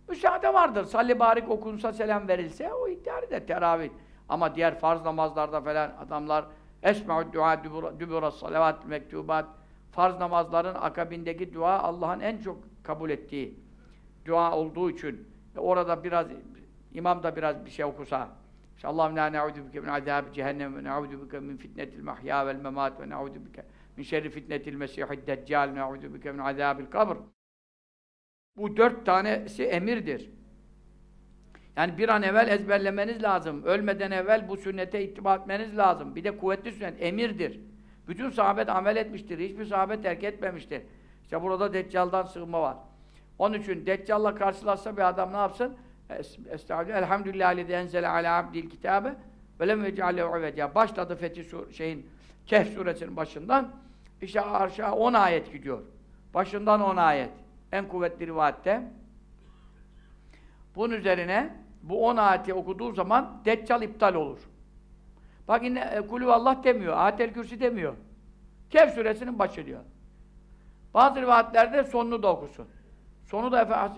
müsaade vardır. Salli barik okunsa selam verilse o ihtiyar eder teravih. Ama diğer farz namazlarda falan adamlar esme'ud dua dübura salavat mektubat farz namazların akabindeki dua Allah'ın en çok kabul ettiği dua olduğu için e, orada biraz imam da biraz bir şey okusa işte Allahümme la ne'udu bike min azâbi cehennem ve ne'udu bike min fitnetil mahya vel memat ve ne'udu bike min şerri fitnetil mesihid deccal ne'udu bike min azâbil kabr bu dört tanesi emirdir. Yani bir an evvel ezberlemeniz lazım. Ölmeden evvel bu sünnete ittiba etmeniz lazım. Bir de kuvvetli sünnet, emirdir. Bütün sahabet amel etmiştir. Hiçbir sahabet terk etmemiştir. İşte burada Deccal'dan sığınma var. Onun için Deccal'la karşılaşsa bir adam ne yapsın? Estağfirullah. Elhamdülillah lezi enzele ala abdil kitabe ve lem yec'alehu ivecâ. Başladı Fetih sur şeyin Kehf suresinin başından. İşte aşağı 10 ayet gidiyor. Başından 10 ayet. En kuvvetli rivayette. Bunun üzerine bu 10 ayeti okuduğu zaman Deccal iptal olur. Bak yine e, kulü Allah demiyor, ayetel kürsi demiyor. Kehf suresinin başı diyor. Bazı rivayetlerde sonunu da okusun. Sonu da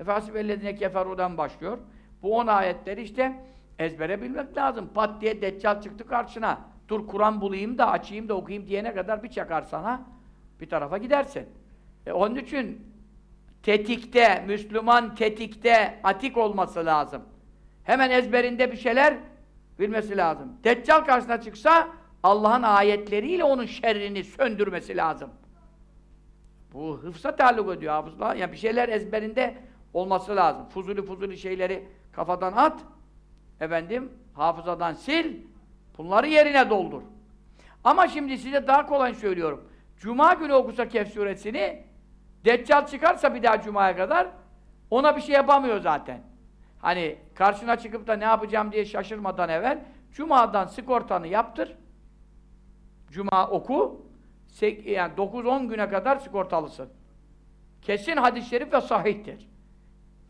Efasib ellezine keferu'dan başlıyor. Bu 10 ayetleri işte ezbere bilmek lazım. Pat diye Deccal çıktı karşına. Dur Kur'an bulayım da açayım da okuyayım diyene kadar bir çakar sana. Bir tarafa gidersin. E, onun için tetikte, Müslüman tetikte, atik olması lazım. Hemen ezberinde bir şeyler bilmesi lazım. Deccal karşısına çıksa Allah'ın ayetleriyle onun şerrini söndürmesi lazım. Bu hıfza taalluk ediyor hafızla. Yani bir şeyler ezberinde olması lazım. Fuzuli fuzuli şeyleri kafadan at. Efendim, hafızadan sil. Bunları yerine doldur. Ama şimdi size daha kolay söylüyorum. Cuma günü okusa Kehf suresini Deccal çıkarsa bir daha Cuma'ya kadar ona bir şey yapamıyor zaten. Hani karşına çıkıp da ne yapacağım diye şaşırmadan evvel Cuma'dan sigortanı yaptır. Cuma oku. Yani 9-10 güne kadar sigortalısın. Kesin hadis-i şerif ve sahihtir.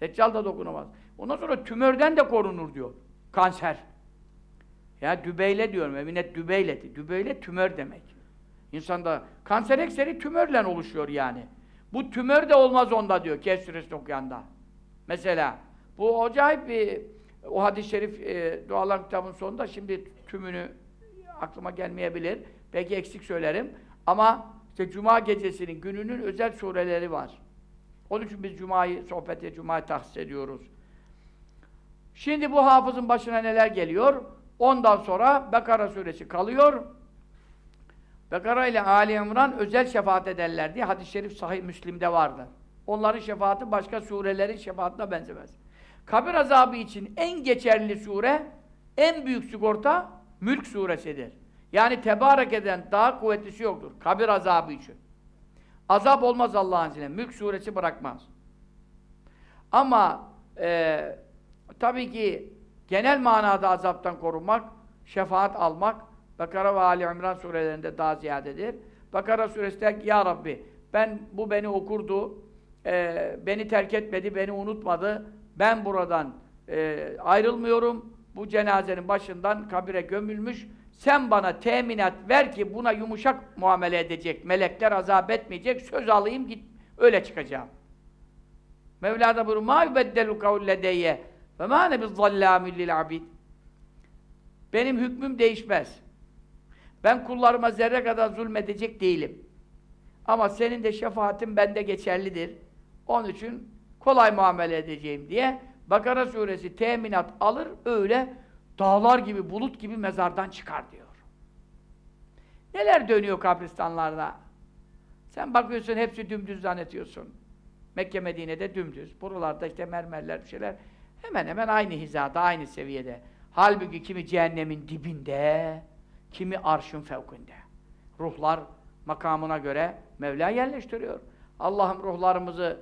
Deccal da dokunamaz. Ondan sonra tümörden de korunur diyor. Kanser. Ya dübeyle diyorum. Eminet dübeyle. Dübeyle tümör demek. İnsanda kanser ekseri tümörle oluşuyor yani. Bu tümör de olmaz onda diyor Kehf suresi okuyanda. Mesela bu acayip bir o hadis-i şerif e, dualar kitabının sonunda şimdi tümünü aklıma gelmeyebilir. Belki eksik söylerim. Ama işte cuma gecesinin gününün özel sureleri var. Onun için biz cumayı sohbete cumayı tahsis ediyoruz. Şimdi bu hafızın başına neler geliyor? Ondan sonra Bekara suresi kalıyor. Bekara ile Ali İmran özel şefaat ederler diye hadis-i şerif sahih Müslim'de vardı. Onların şefaati başka surelerin şefaatine benzemez. Kabir azabı için en geçerli sure, en büyük sigorta Mülk suresidir. Yani tebarek eden daha kuvvetlisi yoktur. Kabir azabı için. Azap olmaz Allah'ın izniyle. Mülk suresi bırakmaz. Ama e, tabii ki genel manada azaptan korunmak, şefaat almak Bakara ve Ali İmran surelerinde daha ziyadedir. Bakara suresi der ki Ya Rabbi ben bu beni okurdu, e, beni terk etmedi, beni unutmadı. Ben buradan e, ayrılmıyorum. Bu cenazenin başından kabire gömülmüş. Sen bana teminat ver ki buna yumuşak muamele edecek. Melekler azap etmeyecek. Söz alayım git. Öyle çıkacağım. Mevla da buyuruyor. مَا يُبَدَّلُ قَوْلَ دَيَّ وَمَا نَبِ الظَّلَّامِ لِلْعَبِيدِ Benim hükmüm değişmez. Ben kullarıma zerre kadar zulmedecek değilim. Ama senin de şefaatin bende geçerlidir. Onun için kolay muamele edeceğim diye Bakara suresi teminat alır, öyle dağlar gibi, bulut gibi mezardan çıkar diyor. Neler dönüyor kabristanlarda? Sen bakıyorsun hepsi dümdüz zannetiyorsun. Mekke Medine'de dümdüz. Buralarda işte mermerler bir şeyler. Hemen hemen aynı hizada, aynı seviyede. Halbuki kimi cehennemin dibinde, kimi arşın fevkinde. Ruhlar makamına göre Mevla yerleştiriyor. Allah'ım ruhlarımızı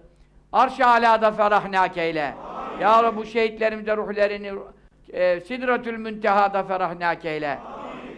arş-ı alâda ferahnak eyle. Ya Rabbi bu şehitlerimize ruhlerini e, Sidretül Münteha'da ferahnak eyle.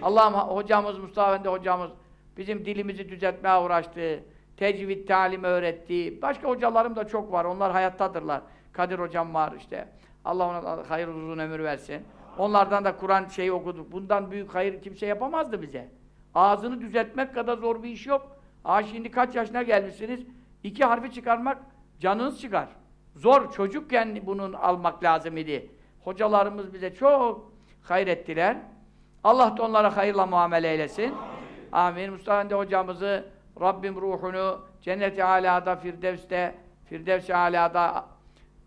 Allah'ım hocamız Mustafa Efendi hocamız bizim dilimizi düzeltmeye uğraştı. Tecvid talim öğretti. Başka hocalarım da çok var. Onlar hayattadırlar. Kadir hocam var işte. Allah ona hayır uzun ömür versin. Onlardan da Kur'an şeyi okuduk. Bundan büyük hayır kimse yapamazdı bize. Ağzını düzeltmek kadar zor bir iş yok. Aa şimdi kaç yaşına gelmişsiniz? İki harfi çıkarmak canınız çıkar. Zor. Çocukken bunun almak lazım idi. Hocalarımız bize çok hayrettiler. Allah da onlara hayırla muamele eylesin. Amin. Mustafa Efendi hocamızı Rabbim ruhunu cennet-i alada, firdevste, firdevs-i alada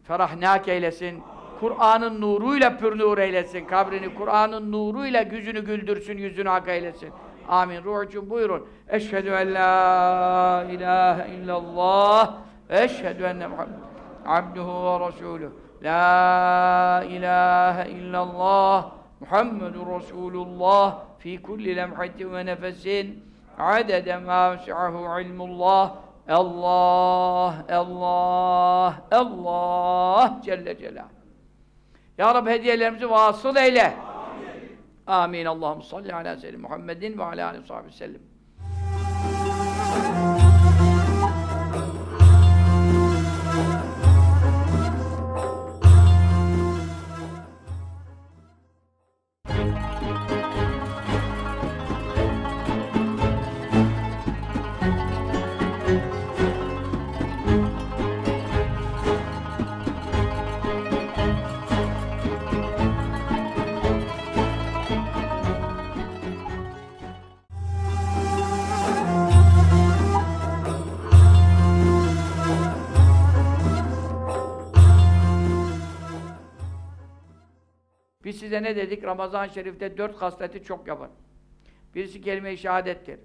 ferahnak eylesin. Kur'an'ın nuruyla pür nur eylesin. Kabrini Kur'an'ın nuruyla yüzünü güldürsün, yüzünü hak eylesin. Amin. Ruh için buyurun. Eşhedü en la ilahe illallah ve eşhedü enne abduhu ve resuluh. La ilahe illallah Muhammedun Resulullah fi kulli lemhatin ve nefesin adede ma vesi'ahu ilmullah Allah, Allah, Allah Celle Celaluhu. Ya Rabbi hediyelerimizi vasıl eyle. Amin. Amin. Allahümme salli ala seyyidina Muhammedin ve ala aleyhi ve sellem. Size ne dedik? Ramazan-ı Şerif'te dört hasleti çok yapın. Birisi kelime-i şehadettir.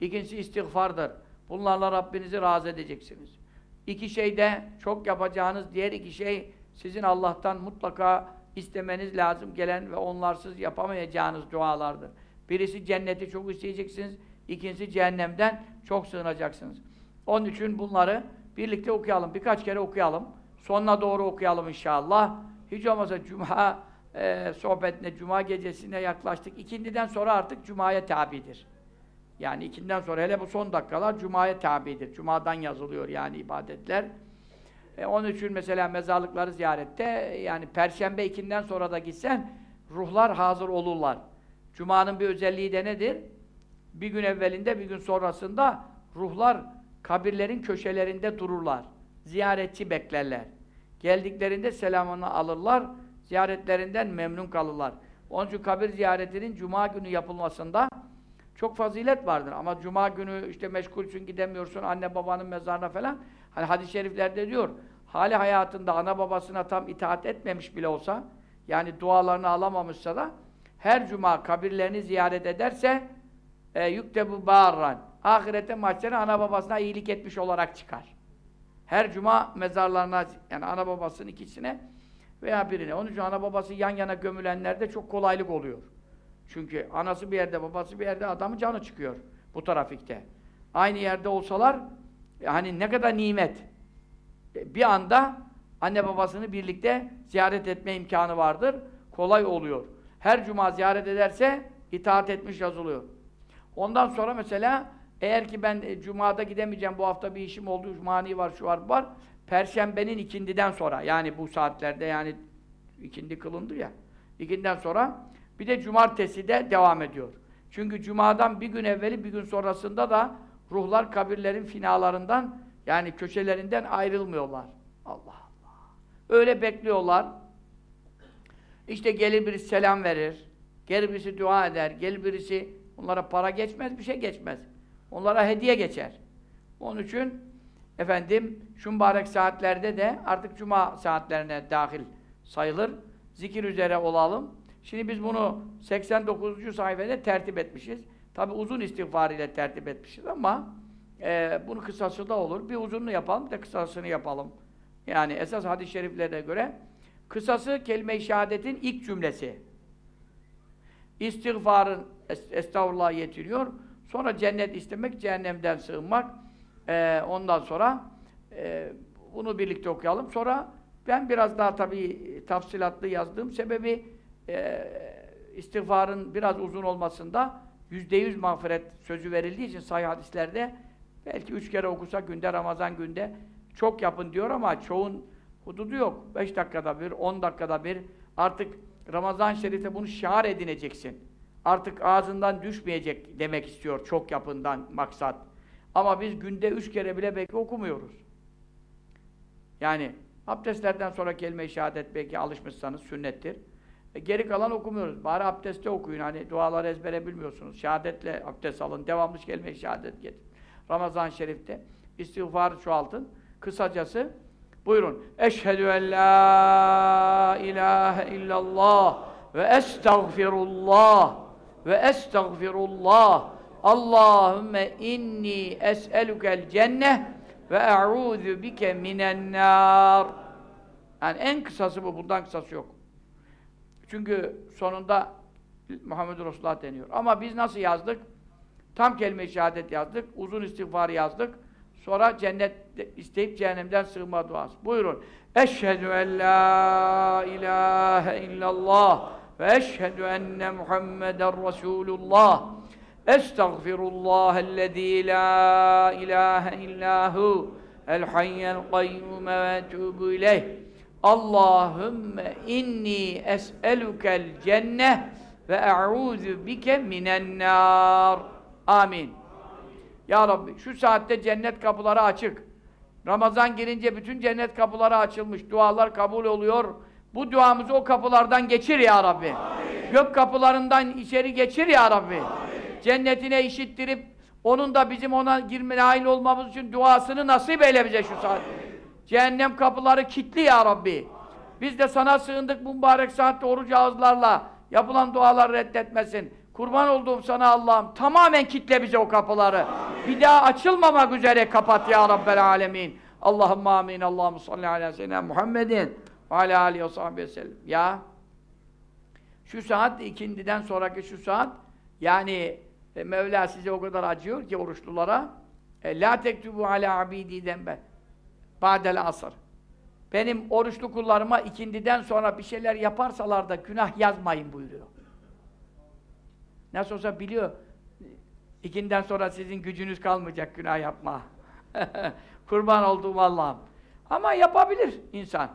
İkincisi istiğfardır. Bunlarla Rabbinizi razı edeceksiniz. İki şeyde çok yapacağınız diğer iki şey sizin Allah'tan mutlaka istemeniz lazım gelen ve onlarsız yapamayacağınız dualardır. Birisi cenneti çok isteyeceksiniz. İkincisi cehennemden çok sığınacaksınız. Onun için bunları birlikte okuyalım. Birkaç kere okuyalım. Sonuna doğru okuyalım inşallah. Hiç olmazsa Cuma e, sohbetine, Cuma gecesine yaklaştık. İkindiden sonra artık Cuma'ya tabidir. Yani ikinden sonra hele bu son dakikalar Cuma'ya tabidir. Cuma'dan yazılıyor yani ibadetler. E, onun için mesela mezarlıkları ziyarette yani Perşembe ikinden sonra da gitsen ruhlar hazır olurlar. Cuma'nın bir özelliği de nedir? Bir gün evvelinde, bir gün sonrasında ruhlar kabirlerin köşelerinde dururlar. Ziyaretçi beklerler. Geldiklerinde selamını alırlar. Ziyaretlerinden memnun kalırlar. Onun için kabir ziyaretinin Cuma günü yapılmasında çok fazilet vardır. Ama Cuma günü işte meşgulsün, gidemiyorsun, anne babanın mezarına falan. Hani hadis-i şeriflerde diyor, hali hayatında ana babasına tam itaat etmemiş bile olsa, yani dualarını alamamışsa da, her cuma kabirlerini ziyaret ederse, e, yüktebu bağırran, ahirette mahşere ana babasına iyilik etmiş olarak çıkar. Her cuma mezarlarına, yani ana babasının ikisine veya birine. Onun için ana babası yan yana gömülenlerde çok kolaylık oluyor. Çünkü anası bir yerde, babası bir yerde adamın canı çıkıyor bu trafikte. Aynı yerde olsalar hani ne kadar nimet. E, bir anda anne babasını birlikte ziyaret etme imkanı vardır. Kolay oluyor. Her cuma ziyaret ederse itaat etmiş yazılıyor. Ondan sonra mesela eğer ki ben e, cumada gidemeyeceğim bu hafta bir işim oldu, mani var, şu var, bu var. Perşembenin ikindiden sonra yani bu saatlerde yani ikindi kılındı ya. İkinden sonra bir de cumartesi de devam ediyor. Çünkü cumadan bir gün evveli bir gün sonrasında da ruhlar kabirlerin finalarından yani köşelerinden ayrılmıyorlar. Allah Allah. Öyle bekliyorlar. İşte gelir birisi selam verir. Gelir birisi dua eder. Gelir birisi onlara para geçmez, bir şey geçmez. Onlara hediye geçer. Onun için efendim şu mübarek saatlerde de artık cuma saatlerine dahil sayılır. Zikir üzere olalım. Şimdi biz bunu 89. sayfada tertip etmişiz. Tabi uzun istiğfar ile tertip etmişiz ama e, bunu kısası da olur. Bir uzununu yapalım, de kısasını yapalım. Yani esas hadis-i şeriflere göre kısası kelime-i şehadetin ilk cümlesi. İstiğfarın est estağfurullah yetiriyor. Sonra cennet istemek, cehennemden sığınmak. E, ondan sonra e, bunu birlikte okuyalım. Sonra ben biraz daha tabii tafsilatlı yazdığım sebebi e, istiğfarın biraz uzun olmasında yüzde yüz mağfiret sözü verildiği için sahih hadislerde belki üç kere okusa günde, Ramazan günde çok yapın diyor ama çoğun hududu yok. Beş dakikada bir, on dakikada bir artık Ramazan Şerif'te bunu şiar edineceksin. Artık ağzından düşmeyecek demek istiyor çok yapından maksat. Ama biz günde üç kere bile belki okumuyoruz. Yani abdestlerden sonra kelime-i şehadet belki alışmışsanız sünnettir. E, geri kalan okumuyoruz. Bari abdestte okuyun. Hani duaları ezbere bilmiyorsunuz. Şehadetle abdest alın. Devamlı kelime-i şehadet getirin. Ramazan-ı Şerif'te istiğfarı çoğaltın. Kısacası buyurun. Eşhedü en la ilahe illallah ve estağfirullah ve estağfirullah Allahümme inni es'elukel cenneh ve e'udhu bike minen nar yani en kısası bu. Bundan kısası yok. Çünkü sonunda Muhammed Resulullah deniyor. Ama biz nasıl yazdık? Tam kelime-i şehadet yazdık. Uzun istiğfar yazdık. Sonra cennet isteyip cehennemden sığınma duası. Buyurun. Eşhedü en la ilahe illallah ve eşhedü enne Muhammeden Resulullah. Estağfirullahellezî la ilahe illahu el hayyel kayyume ve etûbü ileyh. Allahümme inni es'elukel cenneh ve e'ûzü bike minen nâr. Amin. Ya Rabbi şu saatte cennet kapıları açık. Ramazan girince bütün cennet kapıları açılmış. Dualar kabul oluyor. Bu duamızı o kapılardan geçir ya Rabbi. Amin. Gök kapılarından içeri geçir ya Rabbi. Amin. Cennetine işittirip onun da bizim ona girme nail olmamız için duasını nasip eyle bize şu saat. Cehennem kapıları kilitli ya Rabbi. Biz de sana sığındık bu mübarek saatte oruç ağızlarla yapılan duaları reddetmesin. Kurban olduğum sana Allah'ım tamamen kitle bize o kapıları. Bir daha açılmamak üzere kapat ya Rabbel alemin. Allahümme amin. Allahümme salli ala seyyidina Muhammedin ve ala aleyhi ve sahibi sellem. Ya şu saat ikindiden sonraki şu saat yani e, Mevla size o kadar acıyor ki oruçlulara e, la tektubu ala abidi dembe ba'del asr benim oruçlu kullarıma ikindiden sonra bir şeyler yaparsalar da günah yazmayın buyuruyor. Nasıl olsa biliyor ikinden sonra sizin gücünüz kalmayacak günah yapma. *laughs* Kurban olduğum Allah'ım. Ama yapabilir insan.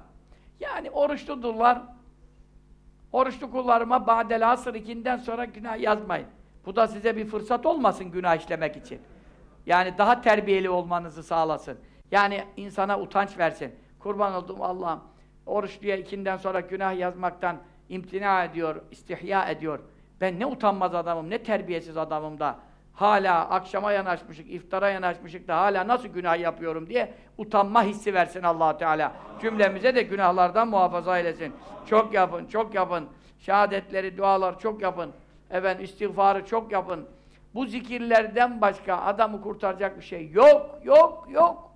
Yani oruçludurlar. Oruçlu kullarıma ba'del asr ikinden sonra günah yazmayın. Bu da size bir fırsat olmasın günah işlemek için. Yani daha terbiyeli olmanızı sağlasın. Yani insana utanç versin. Kurban olduğum Allah'ım oruçluya ikinden sonra günah yazmaktan imtina ediyor, istihya ediyor. Ben ne utanmaz adamım, ne terbiyesiz adamım da hala akşama yanaşmışık, iftara yanaşmışık da hala nasıl günah yapıyorum diye utanma hissi versin allah Teala. Cümlemize de günahlardan muhafaza eylesin. Çok yapın, çok yapın. Şehadetleri, dualar çok yapın. Efendim istiğfarı çok yapın. Bu zikirlerden başka adamı kurtaracak bir şey yok, yok, yok.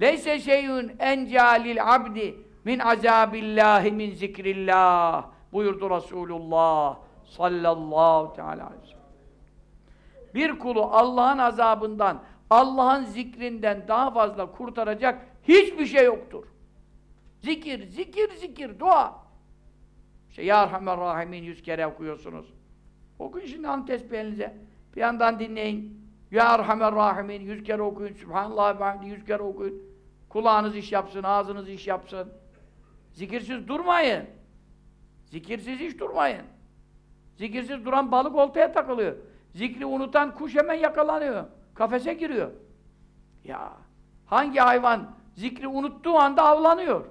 Leyse şeyün encalil abdi min azabillahi min zikrillah buyurdu Resulullah sallallahu teala aleyhi. Bir kulu Allah'ın azabından, Allah'ın zikrinden daha fazla kurtaracak hiçbir şey yoktur. Zikir, zikir, zikir, dua. İşte Ya Erhamer Rahimin yüz kere okuyorsunuz. Okuyun şimdi an tesbihinize. Bir yandan dinleyin. Ya Erhamer Rahimin yüz kere okuyun. Subhanallah ve yüz kere okuyun. Kulağınız iş yapsın, ağzınız iş yapsın. Zikirsiz durmayın. Zikirsiz hiç durmayın. Zikirsiz duran balık oltaya takılıyor. Zikri unutan kuş hemen yakalanıyor. Kafese giriyor. Ya hangi hayvan zikri unuttuğu anda avlanıyor?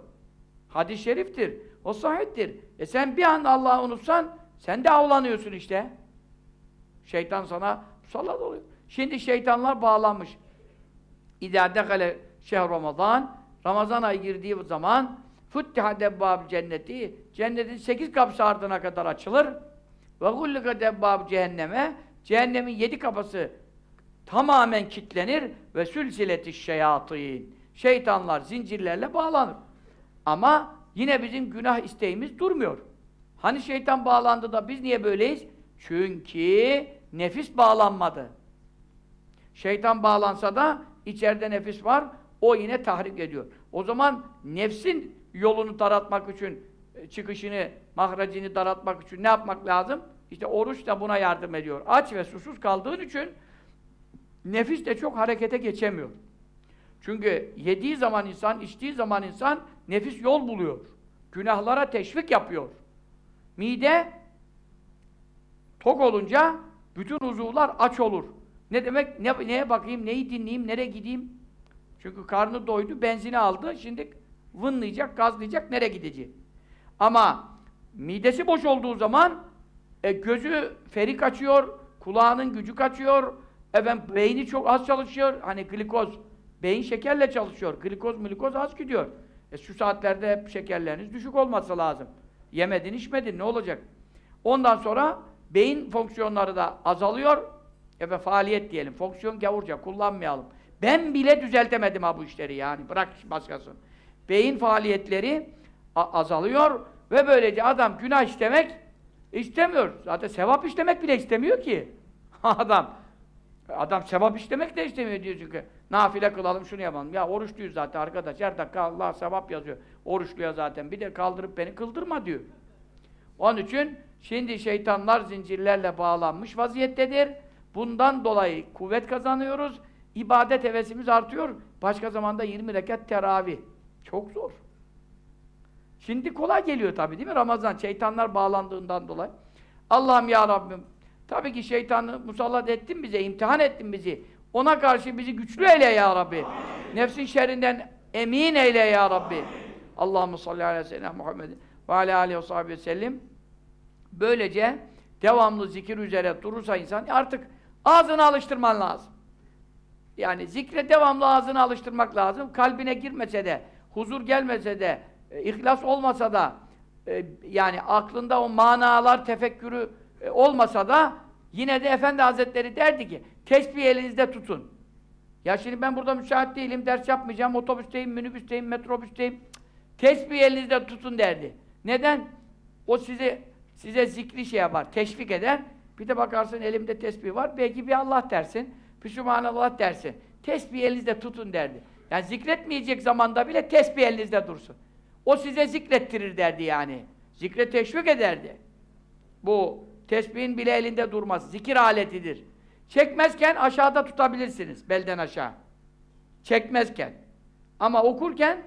Hadis-i şeriftir. O sahiptir. E sen bir an Allah'ı unutsan sen de avlanıyorsun işte. Şeytan sana musallat oluyor. Şimdi şeytanlar bağlanmış. İdâ dekale şehr Ramazan Ramazan ayı girdiği zaman futtiha debbab cenneti cennetin sekiz kapısı ardına kadar açılır. Ve gullika cehenneme cehennemin yedi kapısı tamamen kilitlenir ve sülsileti şeyatîn şeytanlar zincirlerle bağlanır. Ama yine bizim günah isteğimiz durmuyor. Hani şeytan bağlandı da biz niye böyleyiz? Çünkü nefis bağlanmadı. Şeytan bağlansa da içeride nefis var, o yine tahrik ediyor. O zaman nefsin yolunu daratmak için, e, çıkışını, mahracını daratmak için ne yapmak lazım? İşte oruç da buna yardım ediyor. Aç ve susuz kaldığın için nefis de çok harekete geçemiyor. Çünkü yediği zaman insan, içtiği zaman insan nefis yol buluyor. Günahlara teşvik yapıyor. Mide tok olunca bütün uzuvlar aç olur. Ne demek? Ne, neye bakayım, neyi dinleyeyim, nereye gideyim? Çünkü karnı doydu, benzini aldı, şimdi vınlayacak, gazlayacak, nereye gidecek? Ama midesi boş olduğu zaman e, gözü feri kaçıyor, kulağının gücü kaçıyor, efendim beyni çok az çalışıyor, hani glikoz, beyin şekerle çalışıyor, glikoz glikoz az gidiyor. E, şu saatlerde hep şekerleriniz düşük olması lazım. Yemedin, içmedin, ne olacak? Ondan sonra beyin fonksiyonları da azalıyor, e, faaliyet diyelim, fonksiyon gavurca, kullanmayalım. Ben bile düzeltemedim ha bu işleri yani, bırak başkası. Beyin faaliyetleri azalıyor ve böylece adam günah işlemek istemiyor. Zaten sevap işlemek bile istemiyor ki. *laughs* adam. Adam sevap işlemek de istemiyor diyor çünkü. Nafile kılalım, şunu yapalım. Ya oruçluyuz zaten arkadaş. Her dakika Allah sevap yazıyor. Oruçluya zaten. Bir de kaldırıp beni kıldırma diyor. Onun için şimdi şeytanlar zincirlerle bağlanmış vaziyettedir. Bundan dolayı kuvvet kazanıyoruz. İbadet hevesimiz artıyor. Başka zamanda 20 rekat teravih. Çok zor. Şimdi kolay geliyor tabii değil mi Ramazan? Şeytanlar bağlandığından dolayı. Allah'ım ya Rabbim. Tabii ki şeytanı musallat ettin bize, imtihan ettin bizi. Ona karşı bizi güçlü eyle ya Rabbi. Amin. Nefsin şerrinden emin eyle ya Rabbi. Allahümme salli ve sellem Muhammed ve aleyhi aleyhi ve sellem. Böylece devamlı zikir üzere durursa insan artık ağzını alıştırman lazım. Yani zikre devamlı ağzını alıştırmak lazım. Kalbine girmese de, huzur gelmese de, e, ihlas olmasa da, e, yani aklında o manalar tefekkürü e, olmasa da yine de Efendi Hazretleri derdi ki tesbih elinizde tutun. Ya şimdi ben burada müsait değilim, ders yapmayacağım, otobüsteyim, minibüsteyim, metrobüsteyim. Tesbih elinizde tutun derdi. Neden? O size size zikri şey yapar, teşvik eder. Bir de bakarsın elimde tesbih var, belki bir Allah dersin, bir Sübhanallah dersin. Tesbih elinizde tutun derdi. Yani zikretmeyecek zamanda bile tesbih elinizde dursun. O size zikrettirir derdi yani. Zikre teşvik ederdi. Bu tesbihin bile elinde durmaz. Zikir aletidir. Çekmezken aşağıda tutabilirsiniz. Belden aşağı. Çekmezken. Ama okurken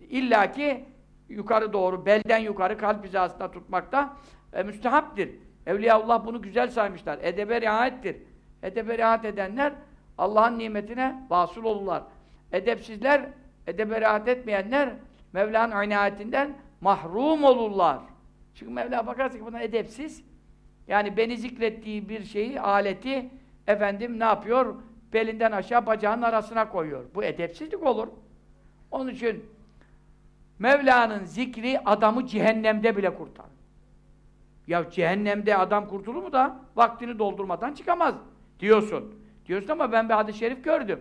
illaki yukarı doğru, belden yukarı kalp hizasında tutmakta e, müstehaptir. Evliyaullah bunu güzel saymışlar. Edebe riayettir. Edebe riayet edenler Allah'ın nimetine vasıl olurlar. Edepsizler, edebe riayet etmeyenler Mevla'nın inayetinden mahrum olurlar. Çünkü Mevla bakarsa ki buna edepsiz. Yani beni zikrettiği bir şeyi, aleti efendim ne yapıyor? Belinden aşağı bacağının arasına koyuyor. Bu edepsizlik olur. Onun için Mevla'nın zikri adamı cehennemde bile kurtar. Ya cehennemde adam kurtulur mu da vaktini doldurmadan çıkamaz diyorsun. Diyorsun ama ben bir hadis-i şerif gördüm.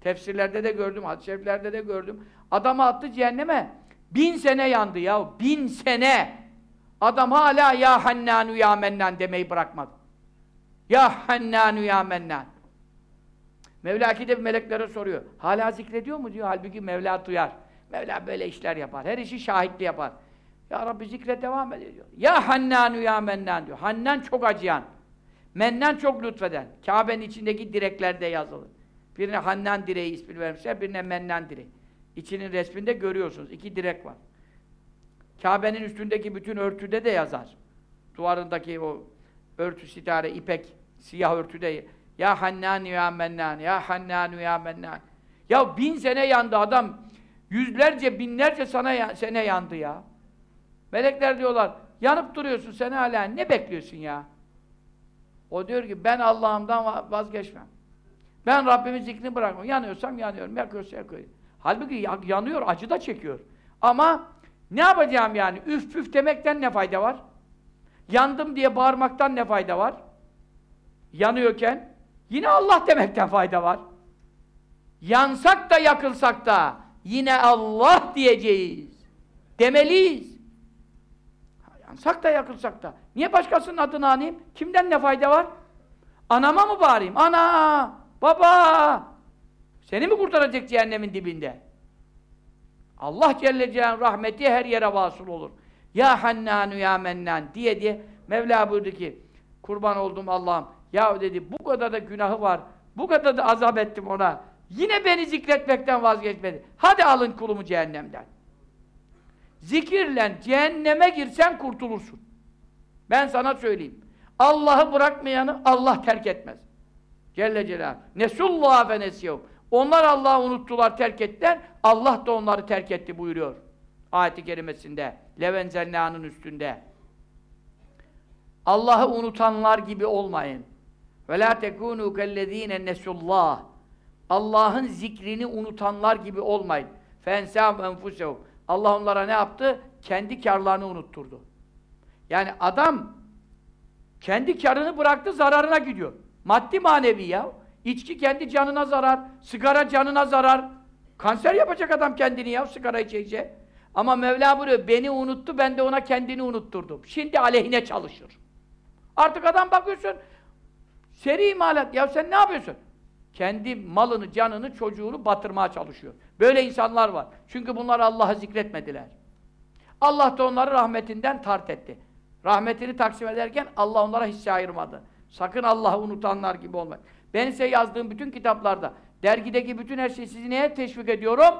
Tefsirlerde de gördüm, hadis-i şeriflerde de gördüm. Adamı attı cehenneme. Bin sene yandı ya. Bin sene. Adam hala ya hannanu ya mennan demeyi bırakmadı. Ya hannanu ya mennan. Mevla de meleklere soruyor. Hala zikrediyor mu diyor. Halbuki Mevla duyar. Mevla böyle işler yapar. Her işi şahitli yapar. Ya Rabbi zikre devam ediyor. Diyor. Ya hannanu ya mennan diyor. Hannan çok acıyan. Mennan çok lütfeden. Kabe'nin içindeki direklerde yazılı. Birine Hannan direği ismini vermişler, birine Mennan direği. İçinin resminde görüyorsunuz. iki direk var. Kabe'nin üstündeki bütün örtüde de yazar. Duvarındaki o örtü, sitare, ipek, siyah örtüde Ya Hannan ya Mennan, ya Hannan ya Mennan. Ya bin sene yandı adam. Yüzlerce, binlerce sana ya, sene yandı ya. Melekler diyorlar, yanıp duruyorsun sen hala ne bekliyorsun ya? O diyor ki ben Allah'ımdan vazgeçmem. Ben Rabbimin zikrini bırakmam. Yanıyorsam yanıyorum, yakıyorsam yakıyorum. Halbuki yanıyor, acı da çekiyor. Ama ne yapacağım yani? Üf püf demekten ne fayda var? Yandım diye bağırmaktan ne fayda var? Yanıyorken yine Allah demekten fayda var. Yansak da yakılsak da yine Allah diyeceğiz. Demeliyiz. Yansak da yakılsak da. Niye başkasının adını anayım? Kimden ne fayda var? Anama mı bağırayım? Ana! Baba! Seni mi kurtaracak cehennemin dibinde? Allah Celle Celaluhu rahmeti her yere vasıl olur. Ya Hannanu ya Mennan diye diye Mevla buyurdu ki kurban oldum Allah'ım. Ya dedi bu kadar da günahı var. Bu kadar da azap ettim ona. Yine beni zikretmekten vazgeçmedi. Hadi alın kulumu cehennemden. Zikirle cehenneme girsen kurtulursun. Ben sana söyleyeyim. Allah'ı bırakmayanı Allah terk etmez. Celle Celaluhu. Nesullâhe fe nesiyehum. Onlar Allah'ı unuttular, terk ettiler. Allah da onları terk etti buyuruyor. Ayet-i kerimesinde. Levenzelnâ'nın üstünde. Allah'ı unutanlar gibi olmayın. Ve la tekunu kellezîne nesullah. Allah'ın zikrini unutanlar gibi olmayın. Fensâm enfusehum. Allah onlara ne yaptı? Kendi karlarını unutturdu. Yani adam kendi karını bıraktı, zararına gidiyor. Maddi manevi ya. İçki kendi canına zarar, sigara canına zarar. Kanser yapacak adam kendini ya, sigara içecek. Ama Mevla buyuruyor, beni unuttu, ben de ona kendini unutturdum. Şimdi aleyhine çalışır. Artık adam bakıyorsun, seri imalat. Ya sen ne yapıyorsun? Kendi malını, canını, çocuğunu batırmaya çalışıyor. Böyle insanlar var. Çünkü bunlar Allah'ı zikretmediler. Allah da onları rahmetinden tart etti. Rahmetini taksim ederken Allah onlara hisse ayırmadı. Sakın Allah'ı unutanlar gibi olmayın. Ben size yazdığım bütün kitaplarda, dergideki bütün her şeyi sizi neye teşvik ediyorum?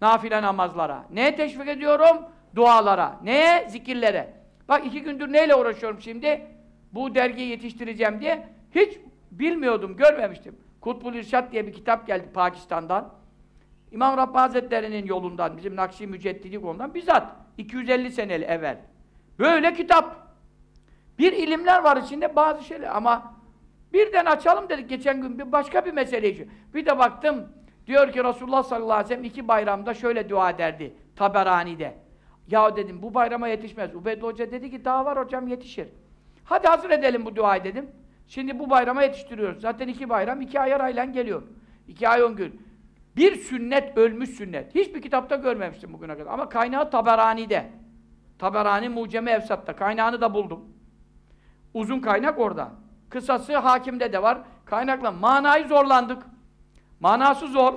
Nafile namazlara. Neye teşvik ediyorum? Dualara. Neye? Zikirlere. Bak iki gündür neyle uğraşıyorum şimdi? Bu dergiyi yetiştireceğim diye. Hiç bilmiyordum, görmemiştim. Kutbul İrşad diye bir kitap geldi Pakistan'dan. İmam Rabbani Hazretleri'nin yolundan, bizim Nakşi Müceddidik ondan bizzat 250 seneli evvel. Böyle kitap. Bir ilimler var içinde bazı şeyler ama birden açalım dedik geçen gün bir başka bir mesele için. Bir de baktım diyor ki Resulullah sallallahu aleyhi ve sellem iki bayramda şöyle dua ederdi Taberani'de. Ya dedim bu bayrama yetişmez. Ubeyd Hoca dedi ki daha var hocam yetişir. Hadi hazır edelim bu duayı dedim. Şimdi bu bayrama yetiştiriyoruz. Zaten iki bayram iki ay arayla geliyor. İki ay on gün. Bir sünnet ölmüş sünnet. Hiçbir kitapta görmemiştim bugüne kadar. Ama kaynağı Taberani'de. Taberani Muceme Efsat'ta. Kaynağını da buldum. Uzun kaynak orada. Kısası hakimde de var. Kaynakla. Manayı zorlandık. Manası zor.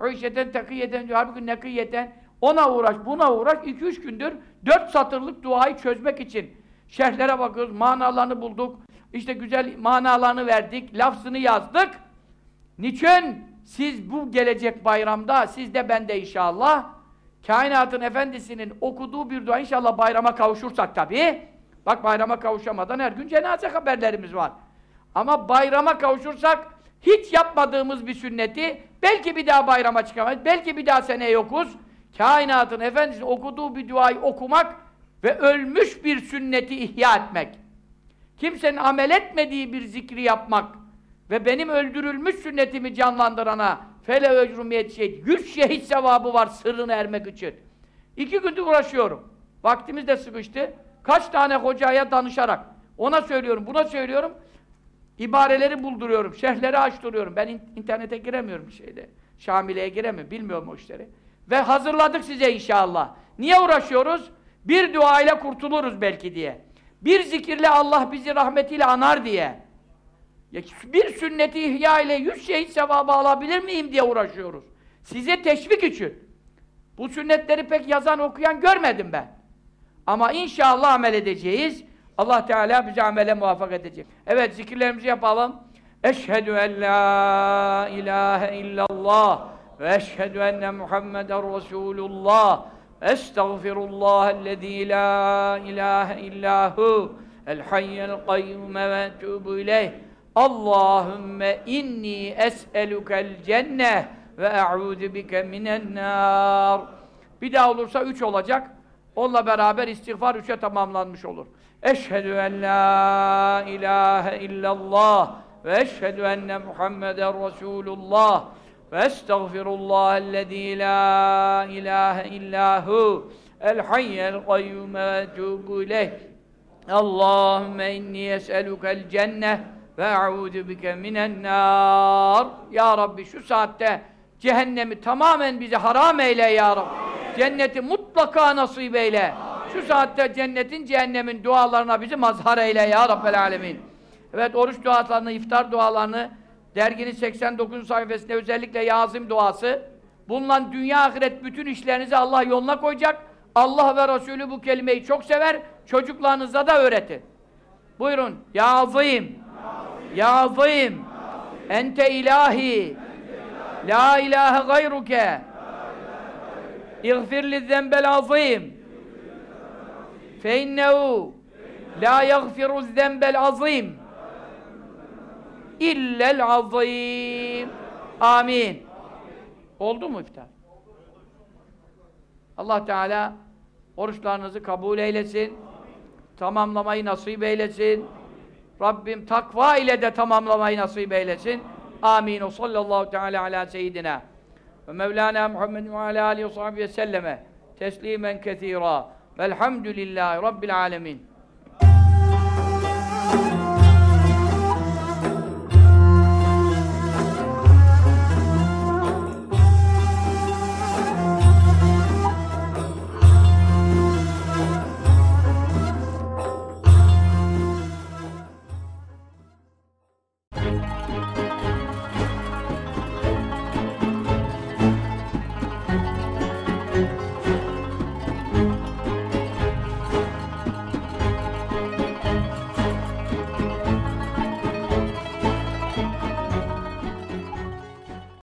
O işeten, takiyeten, halbuki nekiyeten. Ona uğraş, buna uğraş. 2-3 gündür dört satırlık duayı çözmek için. Şerhlere bakıyoruz, manalarını bulduk. İşte güzel manalarını verdik, lafzını yazdık. Niçin? Siz bu gelecek bayramda, siz de ben de inşallah, kainatın efendisinin okuduğu bir dua inşallah bayrama kavuşursak tabii. Bak bayrama kavuşamadan her gün cenaze haberlerimiz var. Ama bayrama kavuşursak hiç yapmadığımız bir sünneti belki bir daha bayrama çıkamayız, belki bir daha seneye yokuz. Kainatın efendisinin okuduğu bir duayı okumak ve ölmüş bir sünneti ihya etmek. Kimsenin amel etmediği bir zikri yapmak ve benim öldürülmüş sünnetimi canlandırana fele ecrumiyet şehit, yüz şehit sevabı var sırrını ermek için. İki gündür uğraşıyorum. Vaktimiz de sıkıştı. Kaç tane hocaya danışarak ona söylüyorum, buna söylüyorum. İbareleri bulduruyorum, şerhleri açtırıyorum. Ben in internete giremiyorum şeyde. Şamile'ye giremiyorum, bilmiyorum o işleri. Ve hazırladık size inşallah. Niye uğraşıyoruz? Bir duayla kurtuluruz belki diye. Bir zikirle Allah bizi rahmetiyle anar diye. Bir sünneti ihya ile yüz şehit sevabı alabilir miyim diye uğraşıyoruz. Size teşvik için. Bu sünnetleri pek yazan okuyan görmedim ben. Ama inşallah amel edeceğiz. Allah Teala bizi amele muvaffak edecek. Evet zikirlerimizi yapalım. Eşhedü en la ilahe illallah ve eşhedü enne Muhammeden Resulullah Estağfirullahellezî la ilahe illahu el hayyel kayyume ve etûbü ileyh Allahümme inni es'elukel cenneh ve e'ûdü bike minen nâr Bir daha olursa üç olacak. Onunla beraber istiğfar üçe tamamlanmış olur. Eşhedü en la ilahe illallah ve eşhedü enne Muhammeden Resulullah ve estağfirullahellezî la ilahe illahu el hayyel kayyume ve etûbü ileyh Allahümme inni es'elukel cenneh ve e'ûdü bike minen nâr Ya Rabbi şu saatte cehennemi tamamen bize haram eyle ya Rabbi. Cenneti mutlaka nasip eyle. Şu saatte cennetin, cehennemin dualarına bizi mazhar eyle ya Rabbel Alemin. Evet oruç dualarını, iftar dualarını derginin 89 sayfasında özellikle yazım duası. Bununla dünya ahiret bütün işlerinizi Allah yoluna koyacak. Allah ve Resulü bu kelimeyi çok sever. Çocuklarınıza da öğretin. Buyurun. Ya azim. Ya azim. Ente ilahi. La ilahe gayruke. Lizzembel azim. Fe innehu la yaghfiru zembel azim. illel azim. Amin. Oldu mu iftar? Allah Teala oruçlarınızı kabul eylesin. Tamamlamayı nasip eylesin. Rabbim takva ile de tamamlamayı nasip eylesin. Amin. O sallallahu teala ala seyyidina ve Mevlana Muhammed ve ala alihi ve sahbihi ve selleme teslimen kethira. Velhamdülillahi Rabbil alemin.